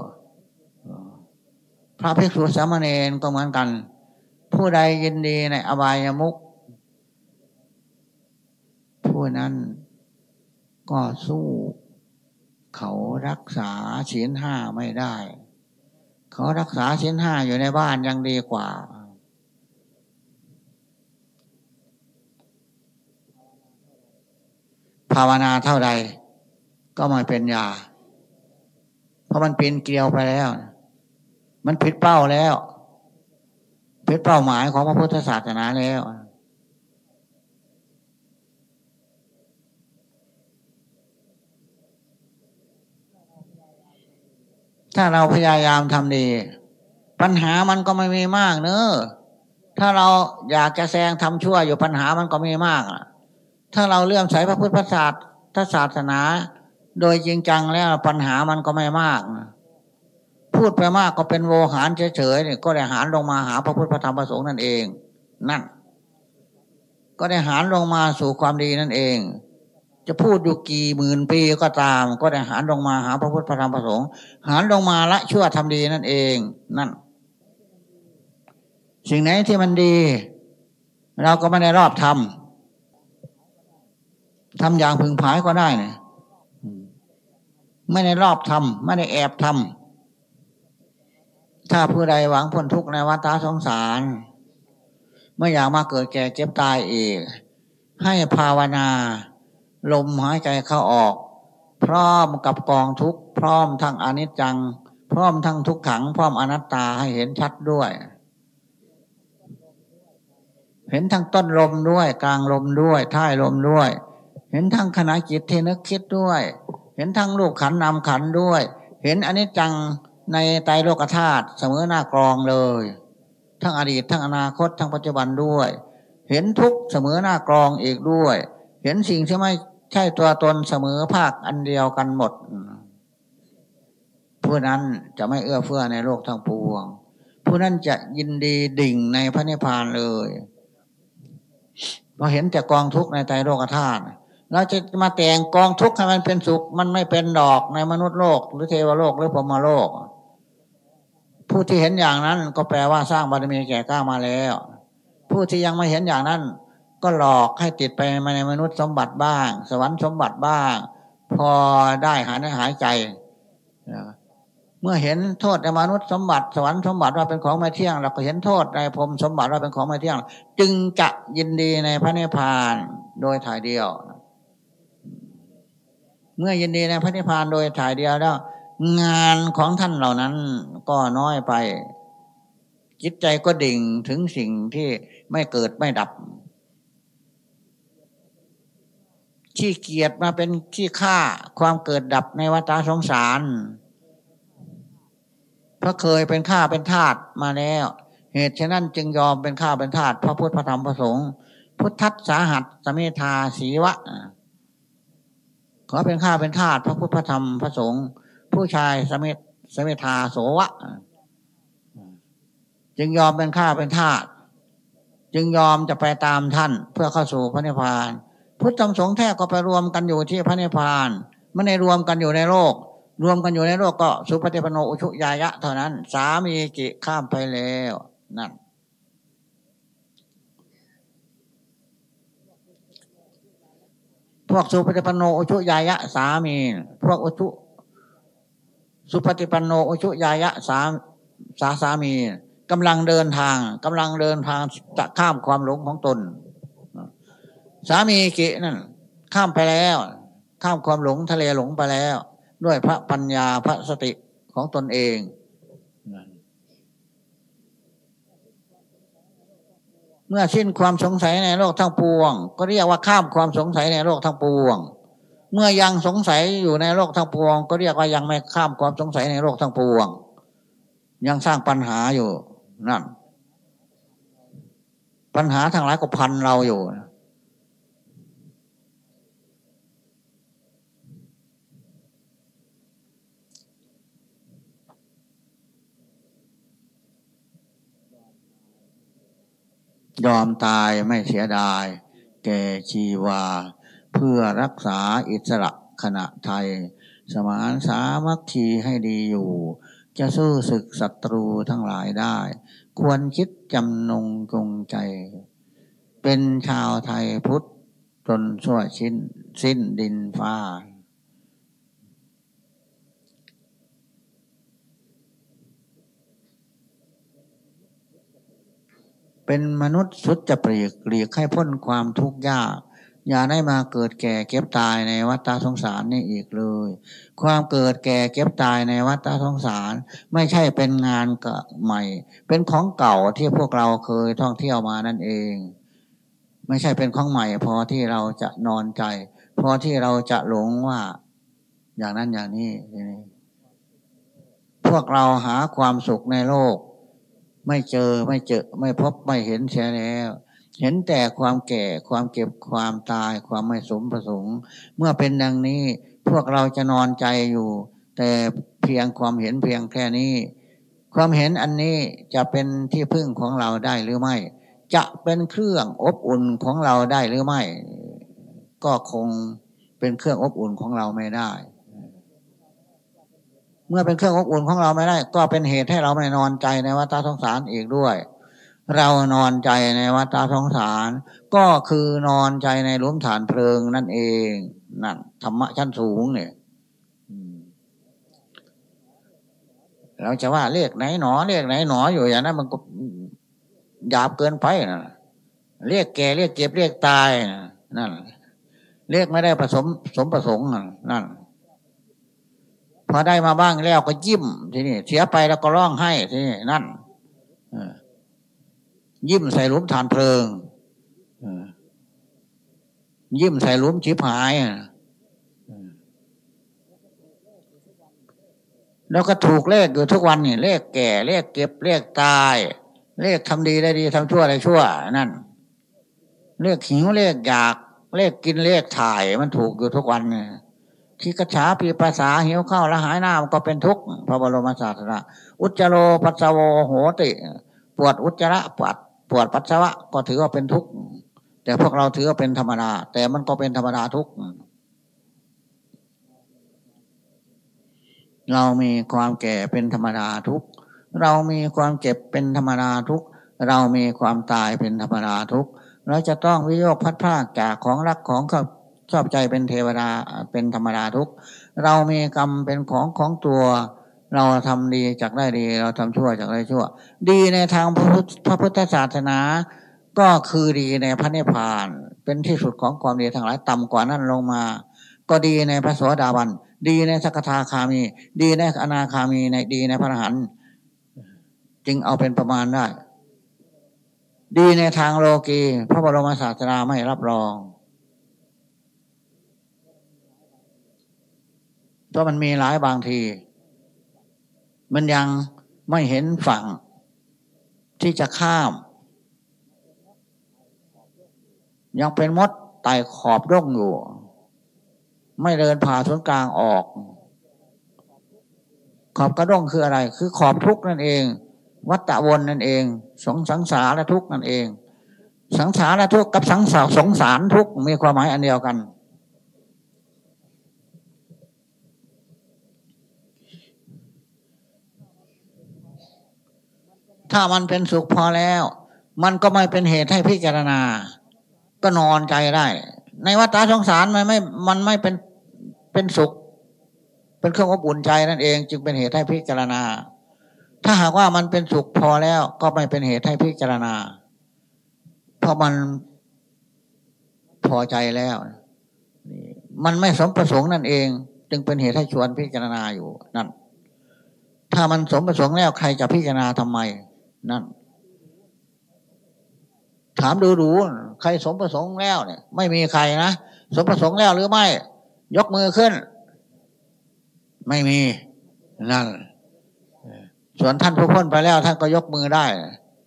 A: พระภิกษุสามเณรก็เหมือนกัน ผู้ใดยินดีในอบายมุกผู้นั้นก็สู้เขารักษาศีลห้าไม่ได้ เขารักษาศีลห้าอยู่ในบ้านยังดีกว่า ภาวนาเท่าใด ก็ไม่เป็นยา เพราะมันเป็นเกลียวไปแล้ว มันผิดเป้าแล้วผิดเป้าหมายของพระพุทธศาสนาแล้วถ้าเราพยายามทำดี ปัญหามันก็ไม่มีมากเนอะถ้าเราอยากจะแซงทำชั่วอยู่ปัญหามันก็มีมากถ้าเราเลื่อมใสพระพุทธศาสนา โดยจริงจังแล้วปัญหามันก็ไม่มาก พูดไปมากก็เป็นโวหารเฉยๆก็ได้หารลงมาหาพระพุทธพระธรรมประสงค์นั่นเอง นั่น ก็ได้หารลงมาสู่ความดีนั่นเอง จะพูดอยู่กี่หมื่นปีก็ตาม ก็ได้หารลงมาหาพระพุทธพระธรรมพระสงฆ์หารลงมาละชั่วทำดีนั่นเอง นั่น สิ่งไหนที่มันดี เราก็ไม่ได้รอบทำทำอย่างพึงผายก็ได้เนี่ย ไม่ได้รอบทำไม่ได้แอบทำถ้าผู้ใดหวังพ้นทุกข์ในวัฏสงสารไม่อยากมาเกิดแก่เจ็บตายอีก ให้ภาวนา ลมหายใจเข้าออก พร้อมกับกองทุกพร้อมทั้งอนิจจัง พร้อมทั้งทุกขัง พร้อมอนัตตาให้เห็นชัดด้วย เห็นทั้งต้นลมด้วย กลางลมด้วยท้ายลมด้วย เห็นทั้งขณะจิตที่นึกคิดด้วย เห็นทั้งลูกขันนำขันด้วย เห็นอนิจจังในไตโลกธาตุเสมอหน้ากรองเลย ทั้งอดีตทั้งอนาคตทั้งปัจจุบันด้วย เห็นทุกเสมอหน้ากรองอีกด้วย เห็นสิ่งที่ไม่ใช่ตัวตนเสมอภาคอันเดียวกันหมดผู้นั้นจะไม่เอื้อเฟื้อในโลกทั้งปวง ผู้นั้นจะยินดีดิ่งในพระนิพพานเลยพอเห็นแต่กองทุกข์ในใจโลกธาตุ เราจะมาแต่งกองทุกข์ให้มันเป็นสุข มันไม่เป็นดอกในมนุษย์โลก หรือเทวโลกหรือพรหมโลก ผู้ที่เห็นอย่างนั้นก็แปลว่าสร้างบารมีแก่กล้ามาแล้ว ผู้ที่ยังไม่เห็นอย่างนั้น ก็หลอกให้ติดไปในมนุษย์สมบัติบ้าง สวรรค์สมบัติบ้าง พอได้หายหายใจ เมื่อเห็นโทษในมนุษย์สมบัติ สวรรค์สมบัติว่าเป็นของไม่เที่ยง เราก็เห็นโทษในพรมสมบัติว่าเป็นของไม่เที่ยง จึงจะยินดีในพระนิพพานโดยถ่ายเดียว เมื่อยินดีในพระนิพพานโดยถ่ายเดียวแล้ว งานของท่านเหล่านั้นก็น้อยไปจิตใจก็ดิ่งถึงสิ่งที่ไม่เกิดไม่ดับ ขี้เกียจมาเป็นขี้ฆ่าความเกิดดับในวัฏสงสารพระเคยเป็นข้าเป็นทาสมาแล้ว เหตุฉะนั้นจึงยอมเป็นข้าเป็นทาสพระพุทธพระธรรมพระสงฆ์พุทธัสสาหัสสมิทาสีวะ ขอเป็นข้าเป็นทาสพระพุทธพระธรรมพระสงฆ์ผู้ชายสมิสมิทาโสวะ จึงยอมเป็นข้าเป็นทาสจึงยอมจะไปตามท่านเพื่อเข้าสู่พระนิพพาน พุทธธรรมสงฆ์แท้ก็ไปรวมกันอยู่ที่พระนิพพานไม่ได้รวมกันอยู่ในโลก รวมกันอยู่ในโลกก็สุปฏิปโนอุชุยายะเท่านั้น สามีกิข้ามไปแล้วนั่น วกสุปฏิปันโนอุชุยายะสามี พวกอุชุสุปฏิปันโนอุชุยายะสาสาสามีกำลังเดินทางกำลังเดินทางจะข้ามความหลงของตน สามีกินั่นข้ามไปแล้ว ข้ามความหลงทะเลหลงไปแล้ว ด้วยพระปัญญาพระสติของตนเอง เมื่อสิ้นความสงสัยในโลกทั้งปวง ก็เรียกว่าข้ามความสงสัยในโลกทั้งปวง เมื่อยังสงสัยอยู่ในโลกทั้งปวง ก็เรียกว่ายังไม่ข้ามความสงสัยในโลกทั้งปวง ยังสร้างปัญหาอยู่นั่นปัญหาทางหลายก็พันเราอยู่ ยอมตายไม่เสียดาย แก่ชีวา เพื่อรักษาอิสระขณะไทย สมานสามัคคีให้ดีอยู่ จะสู้ศึกศัตรูทั้งหลายได้ ควรคิดจำนงจงใจ เป็นชาวไทยพุทธจนชั่วชิ้น สิ้นดินฟ้า เป็นมนุษย์สุดจะเปรียกเรียกให้พ้นความทุกข์ยาก อย่าได้มาเกิดแก่เก็บตายในวัฏสงสารนี่อีกเลย ความเกิดแก่เก็บตายในวัฏสงสาร ไม่ใช่เป็นงานใหม่ เป็นของเก่าที่พวกเราเคยท่องเที่ยวมานั่นเอง ไม่ใช่เป็นของใหม่ พอที่เราจะนอนใจ พอที่เราจะหลงว่า อย่างนั้นอย่างนี้ พวกเราหาความสุขในโลก ไม่เจอไม่เจอไม่พบไม่เห็นเสียแล้ว เห็นแต่ความแก่ความเก็บความตายความไม่สมประสงค์ เมื่อเป็นดังนี้พวกเราจะนอนใจอยู่ แต่เพียงความเห็นเพียงแค่นี้ ความเห็นอันนี้จะเป็นที่พึ่งของเราได้หรือไม่ จะเป็นเครื่องอบอุ่นของเราได้หรือไม่ ก็คงเป็นเครื่องอบอุ่นของเราไม่ได้ เมื่อเป็นเครื่องอบอุ่นของเราไม่ได้ ก็เป็นเหตุให้เราไม่นอนใจในวัฏสงสารอีกด้วย เรานอนใจในวัฏสงสาร ก็คือนอนใจในหลุมฐานเพลิงนั่นเองนั่นธรรมะชั้นสูงเนี่ยเราจะว่าเรียกไหนหนอเรียกไหนหนออยู่อย่างนั้นมันก็หยาบเกินไปนะเรียกแก่เรียกเจ็บเรียกตายนั่นเรียกไม่ได้ผสมสมประสงค์นั่น พอได้มาบ้างแล้วก็ยิ้มทีนี้เสียไปแล้วก็ร้องไห้ทีนี้นั่นยิ้มใส่ลุมฐานเพลิงยิ้มใส่ลุมชิบหายแล้วก็ถูกเลขอยู่ทุกวันนี่เลขแก่ เลขเก็บ เลขตาย เลขทำดีได้ดีทำชั่วได้ชั่ว นั่น เลขหิวเลขอยาก เลขกินเลขถ่ายมันถูกอยู่ทุกวันเนี่ย ที่กระฉาปีภาษาหิวข้าวละหายหน้ามันก็เป็นทุกข์พระบรมศาสดาอุจจโรปัสสโวโหติ ปวดอุจจาระปวดปวดปัสสาวะก็ถือว่าเป็นทุกข์แต่พวกเราถือว่าเป็นธรรมดา แต่มันก็เป็นธรรมดาทุกข์เรามีความแก่เป็นธรรมดาทุกข์เรามีความเจ็บเป็นธรรมดาทุกข์เรามีความตายเป็นธรรมดาทุกข์เราจะต้องวิโยคพัดพากจากของรักของ ชอบใจเป็นเทวดาเป็นธรรมดาทุกเรามีกรรมเป็นของของตัว เราทำดีจากได้ดี เราทำชั่วจากได้ชั่ว ดีในทางพระพระพุทธศาสนา ก็คือดีในพระนิพพาน เป็นที่สุดของความดีทั้งหลายต่ำกว่านั้นลงมา ก็ดีในพระสวสดาบัน ดีในสักทาคามี ดีในอนาคามีในดีในพระอรหันต์จึงเอาเป็นประมาณได้ ดีในทางโลกีพระบรมศาสดาไม่รับรอง เพราะมันมีหลายบางที มันยังไม่เห็นฝั่งที่จะข้าม ยังเป็นมดไต่ขอบร่องอยู่ ไม่เดินผ่าศูนย์กลางออก ขอบกระด้งคืออะไร คือขอบทุกนั่นเอง วัตะวนนั่นเอง สงสังสารและทุกนั่นเอง สังสารและทุกกับสังสารสงสารทุกมีความหมายอันเดียวกัน ถ้ามันเป็นสุขพอแล้ว มันก็ไม่เป็นเหตุให้พิจารณา ก็นอนใจได้ ในวัฏสงสารมันไม่ มันไม่เป็นเป็นสุข เป็นเครื่องอบอุ่นใจนั่นเอง จึงเป็นเหตุให้พิจารณา ถ้าหากว่ามันเป็นสุขพอแล้ว ก็ไม่เป็นเหตุให้พิจารณา เพราะมันพอใจแล้วมันไม่สมประสงค์นั่นเอง จึงเป็นเหตุให้ชวนพิจารณาอยู่นั่นถ้ามันสมประสงค์แล้วใครจะพิจารณาทำไม นั่น ถามดูดูใครสมประสงค์แล้วเนี่ย ไม่มีใครนะ สมประสงค์แล้วหรือไม่ ยกมือขึ้น ไม่มีนั่นส่วนท่านผู้พ้นไปแล้ว ท่านก็ยกมือได้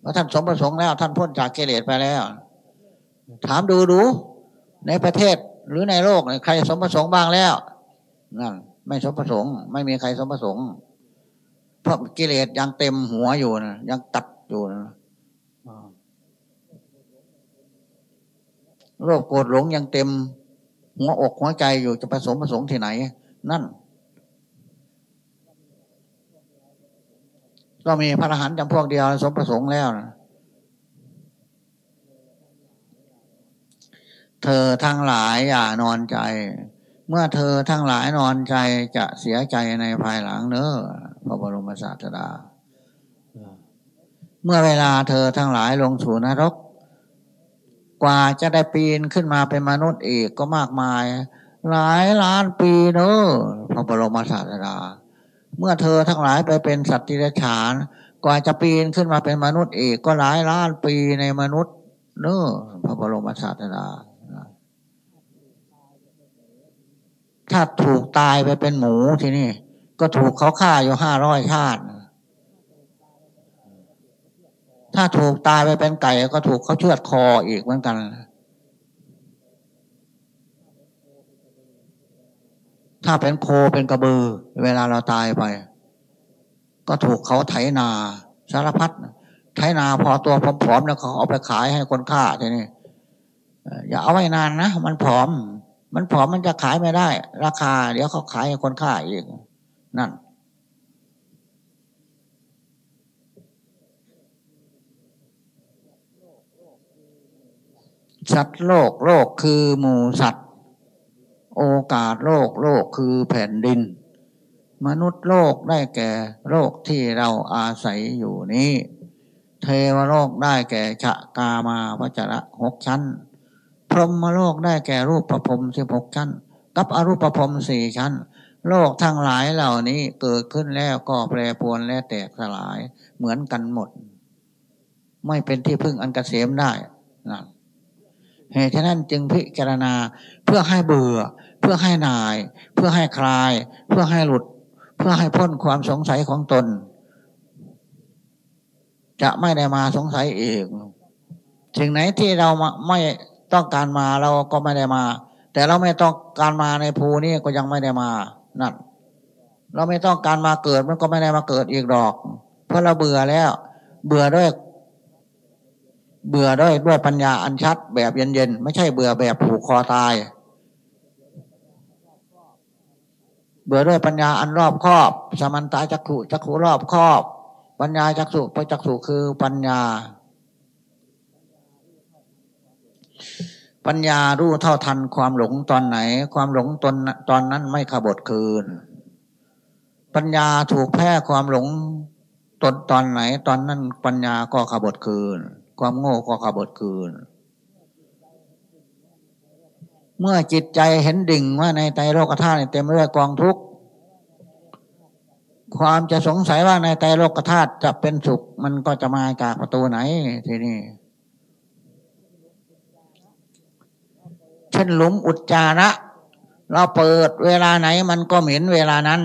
A: เพราะท่านสมประสงค์แล้ว ท่านพ้นจากเกลียดไปแล้ว ถามดูดูในประเทศหรือในโลกใครสมประสงค์บ้างแล้วนั่นไม่สมประสงค์ ไม่มีใครสมประสงค์ เพราะกิเลสยังเต็มหัวอยู่นะยังตัดอยู่นะโรคโกรธหลงยังเต็ม หัวอกหัวใจอยู่จะผสมผสมที่ไหน นั่น ก็มีพระอรหันต์จำพวกเดียวสมประสงค์แล้วนะเธอทั้งหลายอย่านอนใจ เมื่อเธอทั้งหลายนอนใจจะเสียใจในภายหลังเนอพระบรมศาสดา เมื่อเวลาเธอทั้งหลายลงสู่นรก กว่าจะได้ปีนขึ้นมาเป็นมนุษย์อีกก็มากมาย หลายล้านปีเนอะพระบรมศาสดา เมื่อเธอทั้งหลายไปเป็นสัตว์ที่ฉาน กว่าจะปีนขึ้นมาเป็นมนุษย์อีกก็หลายล้านปีในมนุษย์เนอะพระบรมศาสดา ถ้าถูกตายไปเป็นหมูทีนี่ ก็ถูกเขาฆ่าอยู่ห้าร้อยชาติ ถ้าถูกตายไปเป็นไก่ ก็ถูกเขาเชือดคออีกเหมือนกัน ถ้าเป็นโคเป็นกระบือ เวลาเราตายไป ก็ถูกเขาไถนาสารพัดไถนาพอตัวผอมๆแล้วเขาเอาไปขายให้คนฆ่าทีนี้อย่าเอาไว้นานนะมันผอม มันผอมมันจะขายไม่ได้ ราคา เดี๋ยวเขาขายให้คนค่าอีกนั่น สัตว์โลกโลกคือหมูสัตว์ โอกาสโลกโลกคือแผ่นดิน มนุษย์โลกได้แก่โลกที่เราอาศัยอยู่นี้ เทวโลกได้แก่ชะกามาวัจระหกชั้น พรหมโลกได้แก่รูปประพรมสิบหกชั้น กับอรูปประพรมสี่ชั้น โลกทั้งหลายเหล่านี้เกิดขึ้นแล้วก็แปรปรวนและแตกสลายเหมือนกันหมด ไม่เป็นที่พึ่งอันกเกษมได้นะเหตุฉะนั้นจึงพิจารณาเพื่อให้เบื่อ เพื่อให้นาย เพื่อให้คลาย เพื่อให้หลุด เพื่อให้พ้นความสงสัยของตน จะไม่ได้มาสงสัยเองสิ่งไหนที่เราไม่ ต้องการมาเราก็ไม่ได้มา แต่เราไม่ต้องการมาในภูนี้ก็ยังไม่ได้มานั่นเราไม่ต้องการมาเกิดมันก็ไม่ได้มาเกิดอีกดอก เพราะเราเบื่อแล้ว เบื่อด้วย เบื่อด้วยด้วยปัญญาอันชัดแบบเย็นๆไม่ใช่เบื่อแบบผูกคอตาย เบื่อด้วยปัญญาอันรอบครอบ สมันตาจักขุจักขุรอบครอบ ปัญญาจักสุปจักสุคือปัญญา ปัญญารู้เท่าทันความหลงตอนไหน ความหลงตอนตอนนั้นไม่ขบฏคืน ปัญญาถูกแพ้ความหลงตนตอนไหน ตอนนั้นปัญญาก็ขบฏคืน ความโง่ก็ขบฏคืน เมื่อจิตใจเห็นดิ่งว่าในใจโลกธาตุเต็มไปด้วยกองทุกข์ความจะสงสัยว่าในใจโลกธาตุจะเป็นสุข มันก็จะมาจากประตูไหนทีนี้ ช่นหลุมอุจจาระเราเปิดเวลาไหนมันก็เหม็นเวลานั้น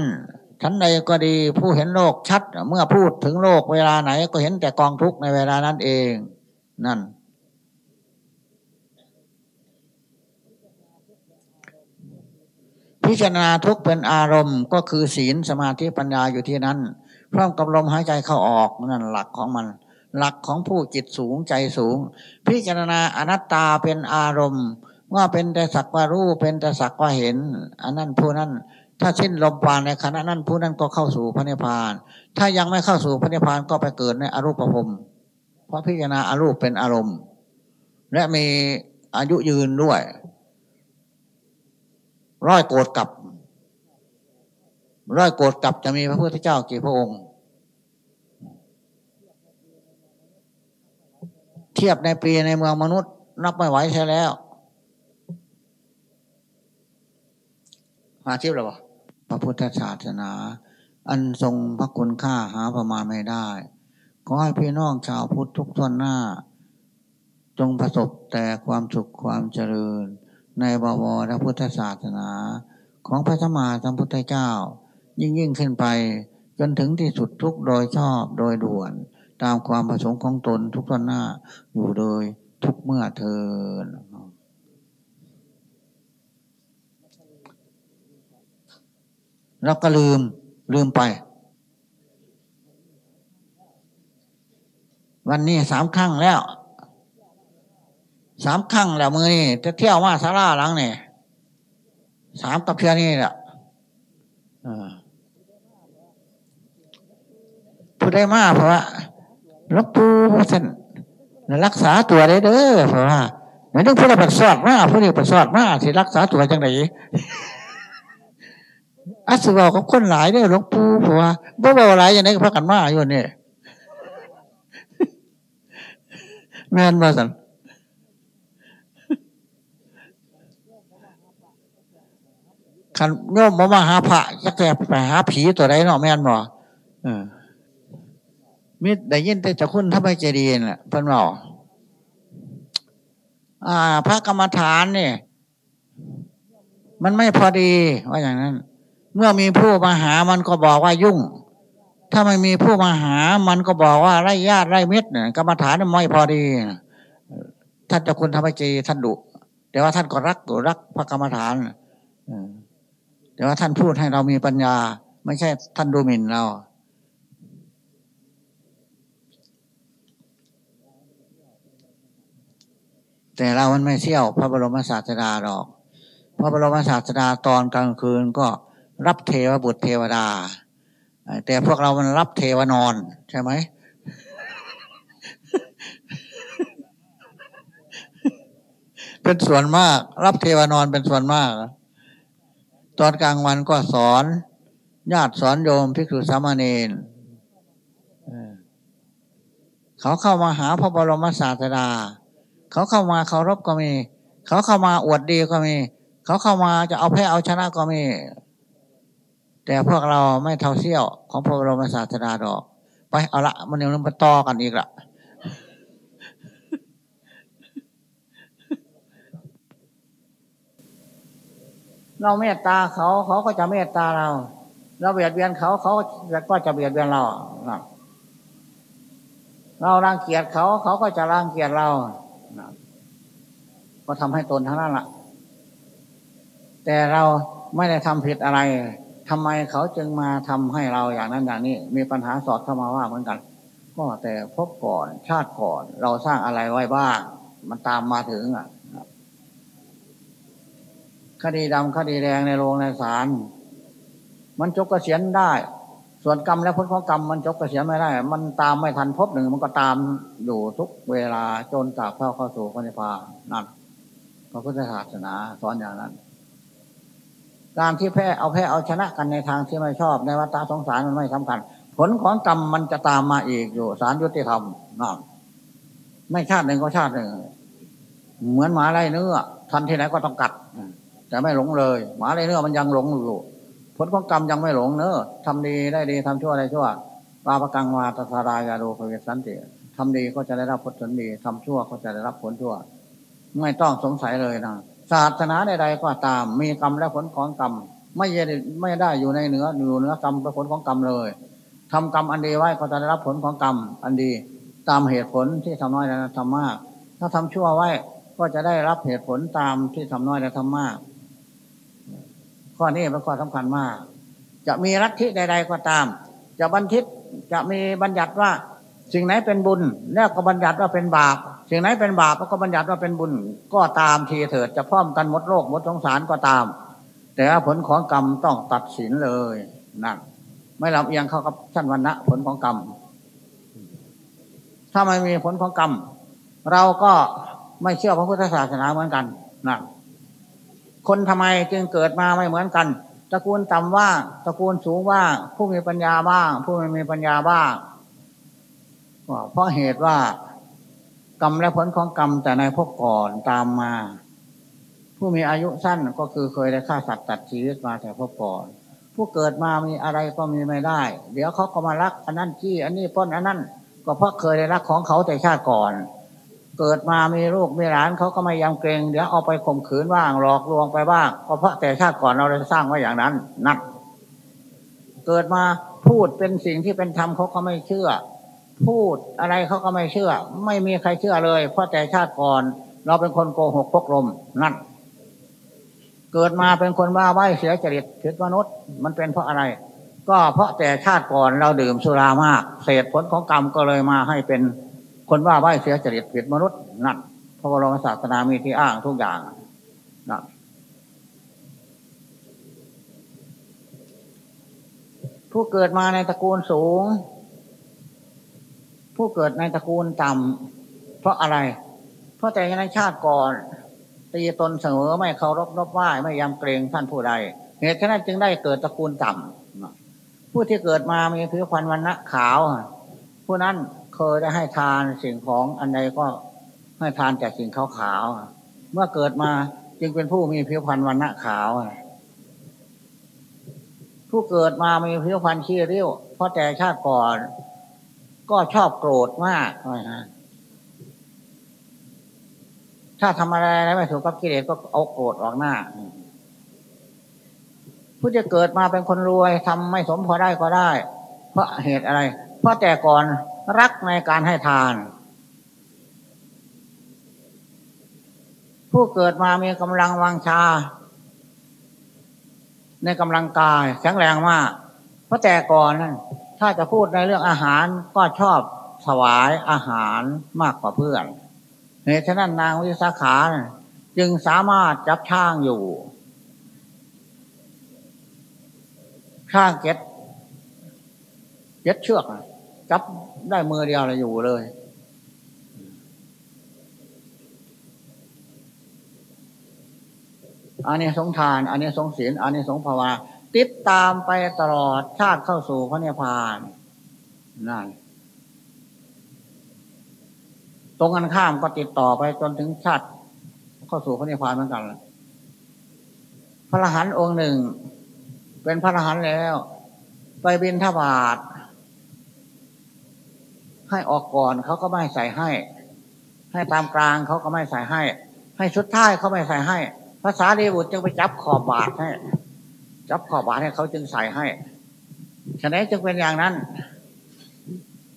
A: ฉันใดก็ดีผู้เห็นโลกชัด เมื่อพูดถึงโลกเวลาไหนก็เห็นแต่กองทุกข์ในเวลานั้นเอง นั่น พิจารณาทุกเป็นอารมณ์ ก็คือศีลสมาธิปัญญาอยู่ที่นั้น พร้อมกับลมหายใจเข้าออกนั่นหลักของมัน หลักของผู้จิตสูงใจสูง พิจารณาอนัตตาเป็นอารมณ์ ว่าเป็นแต่สักว่ารู้เป็นแต่สักว่าเห็น อันนั้นผู้นั้นถ้าสิ้นลมปราณในขณะนั้นผู้นั้นก็เข้าสู่พระนิพพาน ถ้ายังไม่เข้าสู่พระนิพพานก็ไปเกิดในอรูปภพเพราะพิจารณาอารูปเป็นอารมณ์ และมีอายุยืนด้วย ร้อยโกดกับ ร้อยโกดกับจะมีพระพุทธเจ้ากี่พระองค์ เทียบในปีในเมืองมนุษย์ นับไม่ไหวใช่แล้ว มาเทียบหรอพระพุทธศาสนา อันทรงพระคุณค่าหาประมาณไม่ได้ ขอให้พี่น้องชาวพุทธทุกท่านหน้า จงประสบแต่ความสุขความเจริญ ในบวรพระพุทธศาสนา ของพระธรรมาสัมพุทธเจ้า ยิ่งยิ่งขึ้นไป จนถึงที่สุดทุกโดยชอบโดยด่วน ตามความประสงค์ของตนทุกท่านหน้าอยู่โดยทุกเมื่อเทิน แล้วก็ลืมลืมไป วันนี้สามครั้งแล้วสามครั้งแล้วมือนี่จะเที่ยวมาสาราหลังนี่สามกับเพียนี่แหละผู้ได้มาเพราะว่าลูกปูท่านรักษาตัวได้เด้อเพราะว่าเหมือนต้องผู้ใดปัสสาวะมาผู้นี้ปัสสาวะมาที่รักษาตัวจังไง อัศวะกับคนหลายเนี่ยหลวงปู่ผมว่าบ่บ่หลายอย่างนี้ก็พักกันมาอยู่นี่แม่นมาสันขันโยมมามาหาพระจะแก่ไปหาผีตัวใดเนาะแม่นบ่ออมิได้ยินแต่จะคุณทำไมใจดีน่ะเพิ่นบอกอ่า พระกรรมฐานเนี่ยมันไม่พอดีว่าอย่างนั้น เมื่อมีผู้มาหามันก็บอกว่ายุ่ง ถ้าไม่มีผู้มาหามันก็บอกว่าไร่ญาติไร่เม็ดเนี่ยกรรมฐานไม่พอดี ท่านเจ้าคุณทำให้จีท่านดุแต่ว่าท่านก็รักรักพระกรรมฐานแต่ว่าท่านพูดให้เรามีปัญญา ไม่ใช่ท่านดูหมิ่นเราแต่เรามันไม่เที่ยว พระบรมศาสดาหรอก พระบรมศาสดาตอนกลางคืนก็ รับเทวบุตรเทวดา แต่พวกเรามันรับเทวนอน ใช่ไหมเป็นส่วนมาก รับเทวนอนเป็นส่วนมาก ตอนกลางวันก็สอนญาติสอนโยมภิกษุสามเณรเขาเข้ามาหาพระบรมศาสดา เขาเข้ามาเคารพก็มี เขาเข้ามาอวดดีก็มี เขาเข้ามาจะเอาแพ้เอาชนะก็มี แต่พวกเราไม่เท่าเสี้ยวของพระบรมศาสดาดอก ไปเอาละมันยังมาต่อกันอีกละเราเมตตาเขาเขาก็จะเมตตาเรา เราเบียดเบียนเขาเขาก็จะเบียดเบียนเราเรารังเกียจเขาเขาก็จะรังเกียจเราก็ทำให้ตนทั้งนั้นแหละแต่เราไม่ได้ทำผิดอะไร ทำไมเขาจึงมาทำให้เราอย่างนั้นอย่างนี้ มีปัญหาสอดเข้ามาว่าเหมือนกันก็แต่พบก่อนชาติก่อนเราสร้างอะไรไว้บ้าง มันตามมาถึงอะคดีดำคดีแดงในโรงในศาลมันจบเกษียณได้ ส่วนกรรมและผลของกรรมมันจบเกษียณไม่ได้ มันตามไม่ทันพบหนึ่งมันก็ตามอยู่ทุกเวลาจนจากเข้าเข้าสู่พระนิพพานนั่นพระพุทธศาสนาสอนอย่างนั้น การที่แพ้เอาแพ้เอาชนะกันในทางที่ไม่ชอบในวัฏสงสารมันไม่สำคัญ ผลของกรรมมันจะตามมาอีกอยู่สารยุติธรรมนั่นไม่ชาติหนึ่งก็ชาติหนึ่ง เหมือนหมาไล่เนื้อทันที่ไหนก็ต้องกัด แต่ไม่หลงเลย หมาในเนื้อมันยังหลงอยู่ ผลของกรรมยังไม่หลงเนื้อทำดีได้ดีทำชั่วได้ชั่วปาปกังวาตสารายาโดภเวสันติทำดีก็จะได้รับผลผลดีทำชั่วก็จะได้รับผลชั่ว ไม่ต้องสงสัยเลยนะ ศาสนาใดๆก็ตาม มีกรรมและผลของกรรมไม่ได้ไม่ได้อยู่ในเหนืออยู่เหนือกรรมและผลของกรรมเลยทำกรรมอันดีไว้ก็จะได้รับผลของกรรมอันดีตามเหตุผลที่ทำน้อยและทำมาก ถ้าทำชั่วไว้ก็จะได้รับเหตุผลตามที่ทำน้อยและทำมาก ข้อนี้เป็นข้อสำคัญมาก จะมีรัฐิใด ๆก็ตาม จะบันทิตจะมีบัญญัติว่า สิ่งไหนเป็นบุญ แล้วก็บัญญัติว่าเป็นบาป สิ่งไหนเป็นบาปก็บัญญัติว่าเป็นบุญก็ตามทีเถิดจะพร้อมกันหมดโลกหมดสงสารก็ตาม แต่ผลของกรรมต้องตัดสินเลยนั่นไม่ลำเอียงเข้ากับชั้นวันนะผลของกรรม ถ้าไม่มีผลของกรรม เราก็ไม่เชื่อพระพุทธศาสนาเหมือนกันนะคนทำไมจึงเกิดมาไม่เหมือนกันตระกูลต่ำว่าตระกูลสูงว่าผู้มีปัญญาบ้าง ผู้ไม่มีปัญญาบ้างเพราะเหตุว่า กรรมและผลของกรรมแต่ในพวกก่อนตามมา ผู้มีอายุสั้นก็คือเคยได้ฆ่าสัตว์ตัดชีวิตมาแต่พวกก่อน ผู้เกิดมามีอะไรก็มีไม่ได้ เดี๋ยวเขาก็มารักอันนั้นจี้อันนี้ป้นอันนั้นก็เพราะเคยได้รักของเขาแต่ชาติก่อน เกิดมามีลูกมีหลานเขาก็ไม่ยำเกรงเดี๋ยวเอาไปข่มขืนบ้างหลอกลวงไปบ้างก็เพราะแต่ชาติก่อนเราได้สร้างไว้อย่างนั้นนักเกิดมาพูดเป็นสิ่งที่เป็นธรรมเขาก็ไม่เชื่อ พูดอะไรเขาก็ไม่เชื่อ ไม่มีใครเชื่อเลย เพราะแต่ชาติก่อน เราเป็นคนโกหกพกลมนั่น เกิดมาเป็นคนบ้าใบเสียจริตผิดมนุษย์ มันเป็นเพราะอะไร ก็เพราะแต่ชาติก่อนเราดื่มสุรามาก เศษผลของกรรมก็เลยมาให้เป็นคนว่าไหวเสียจริตผิดมนุษย์นั่นพระบรมศาสนามีที่อ้างทุกอย่างนั่นผู้เกิดมาในตระกูลสูง ผู้เกิดในตระกูลต่ำเพราะอะไร เพราะแต่ในชาติก่อน ตีตนเสมอไม่เคารพนบไหว้ไม่ยำเกรงท่านผู้ใดเหตุฉะนั้นจึงได้เกิดตระกูลต่ำผู้ที่เกิดมามีผิวพรรณวันณะขาว ผู้นั้นเคยได้ให้ทานสิ่งของอันใดก็ให้ทานแต่สิ่งขาวๆเมื่อเกิดมาจึงเป็นผู้มีผิวพรรณวันณะขาวผู้เกิดมามีผิวพรรณขี้ริ้วเพราะแต่ชาติก่อน ก็ชอบโกรธมากนะถ้าทำอะไรไม่ถูกกับกิเลสก็เอาโกรธออกหน้าผู้จะเกิดมาเป็นคนรวยทำไม่สมพอได้ก็ได้ เพราะเหตุอะไร เพราะแต่ก่อนรักในการให้ทาน ผู้เกิดมามีกำลังวังชา ในกำลังกายแข็งแรงมาก เพราะแต่ก่อนนั้น ถ้าจะพูดในเรื่องอาหารก็ชอบถวายอาหารมากกว่าเพื่อนเหตุฉะนั้นนางวิสาขาจึงสามารถจับช่างอยู่ ช่างเก็ตเก็ตเชือกจับได้มือเดียวเลยอยู่เลย อันนี้สงทาน อันนี้สงศีล อันนี้สงภาวา ติดตามไปตลอดชาติเข้าสู่พระเนพานนั่นตรงกันข้ามก็ติดต่อไปจนถึงชาติเข้าสู่พระนิพพานเหมือนกันพระรหันต์องค์หนึ่ง เป็นพระรหันต์แล้ว ไปบินทบาทให้ออกก่อนเขาก็ไม่ใส่ให้ ให้ตามกลางเขาก็ไม่ใส่ให้ ให้ชุดท้ายเขาไม่ใส่ให้ ภาษาเดบุตรจึงไปจับขอบบาทให้ จับขอบบาทให้เขาจึงใส่ให้ฉะนั้นจึงเป็นอย่างนั้น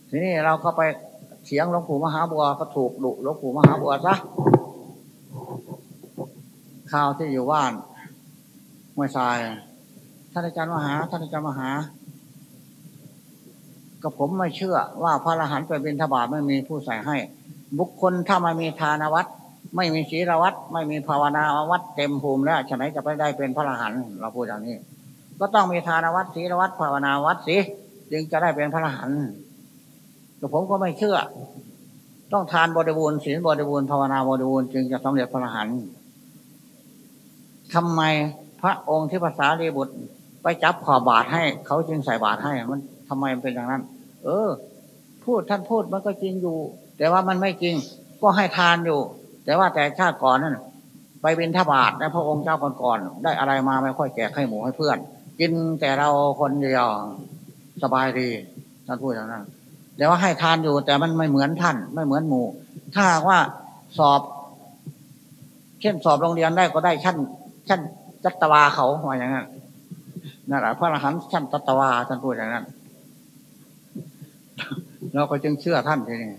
A: ทีนี้เราก็ไปเสียงหลวงปู่มหาบัวก็ถูกดุหลวงปู่มหาบัวซะข่าวที่อยู่บ้านมวยทรายท่านอาจารย์มหาท่านอาจารย์มหาก็ผมไม่เชื่อว่าพระอรหันต์ไปเป็นทบาทไม่มีผู้ใส่ให้ บุคคลถ้าไม่มีทานวัด ไม่มีศีลวัดไม่มีภาวนาวัดเต็มภูมิแล้วฉะนั้นจะไปได้เป็นพระอรหันต์เราพูดอย่างนี้ ก็ต้องมีทานวัดศีลวัดภาวนาวัดสิจึงจะได้เป็นพระอรหันต์แต่ผมก็ไม่เชื่อ ต้องทานบริบูรณ์ศีลบริบูรณ์ภาวนาบริบูรณ์จึงจะสำเร็จพระอรหันต์ทำไมพระองค์ที่ภาษาลีบุตรไปจับขอบาทให้ เขาจึงใส่บาทให้มันทำไมเป็นอย่างนั้น เออ พูดท่านพูดมันก็จริงอยู่ แต่ว่ามันไม่จริง ก็ให้ทานอยู่ แต่ว่าแต่ชาติก่อนนั่นไปบินทบาทในพระองค์เจ้าก่อนๆได้อะไรมาไม่ค่อยแจกให้หมูให้เพื่อน กินแต่เราคนเดียวสบายดีท่านพูดอย่างนั้นแต่ว่าให้ทานอยู่แต่มันไม่เหมือนท่าน ไม่เหมือนหมู่ ถ้าว่าสอบ เช่นสอบโรงเรียนได้ก็ได้ชั้นชั้นจัตวาเขาว่าอย่างนั้นนั่นแหละพระอรหันต์ชั้นจัตวาท่านพูดอย่างนั้นเราก็จึงเชื่อท่านทีนี้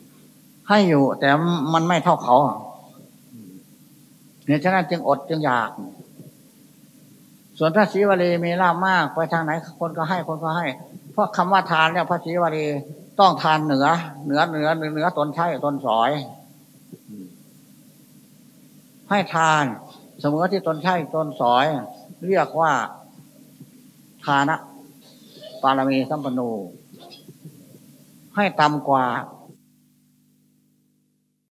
A: ให้อยู่แต่มันไม่เท่าเขา เนี่ยฉะนั้นจึงอดจึงอยาก ส่วนพระศรีวลีมีลาบมากไปทางไหนคนก็ให้คนก็ให้ เพราะคำว่าทานเนี่ยพระศรีวลีต้องทานเหนือเหนือเหนือเหนือตนใช้ตนสอย ให้ทาน เสมอที่ตนใช้ตนสอย เรียกว่าทานะปารมีสัมปนูให้ต่ำกว่า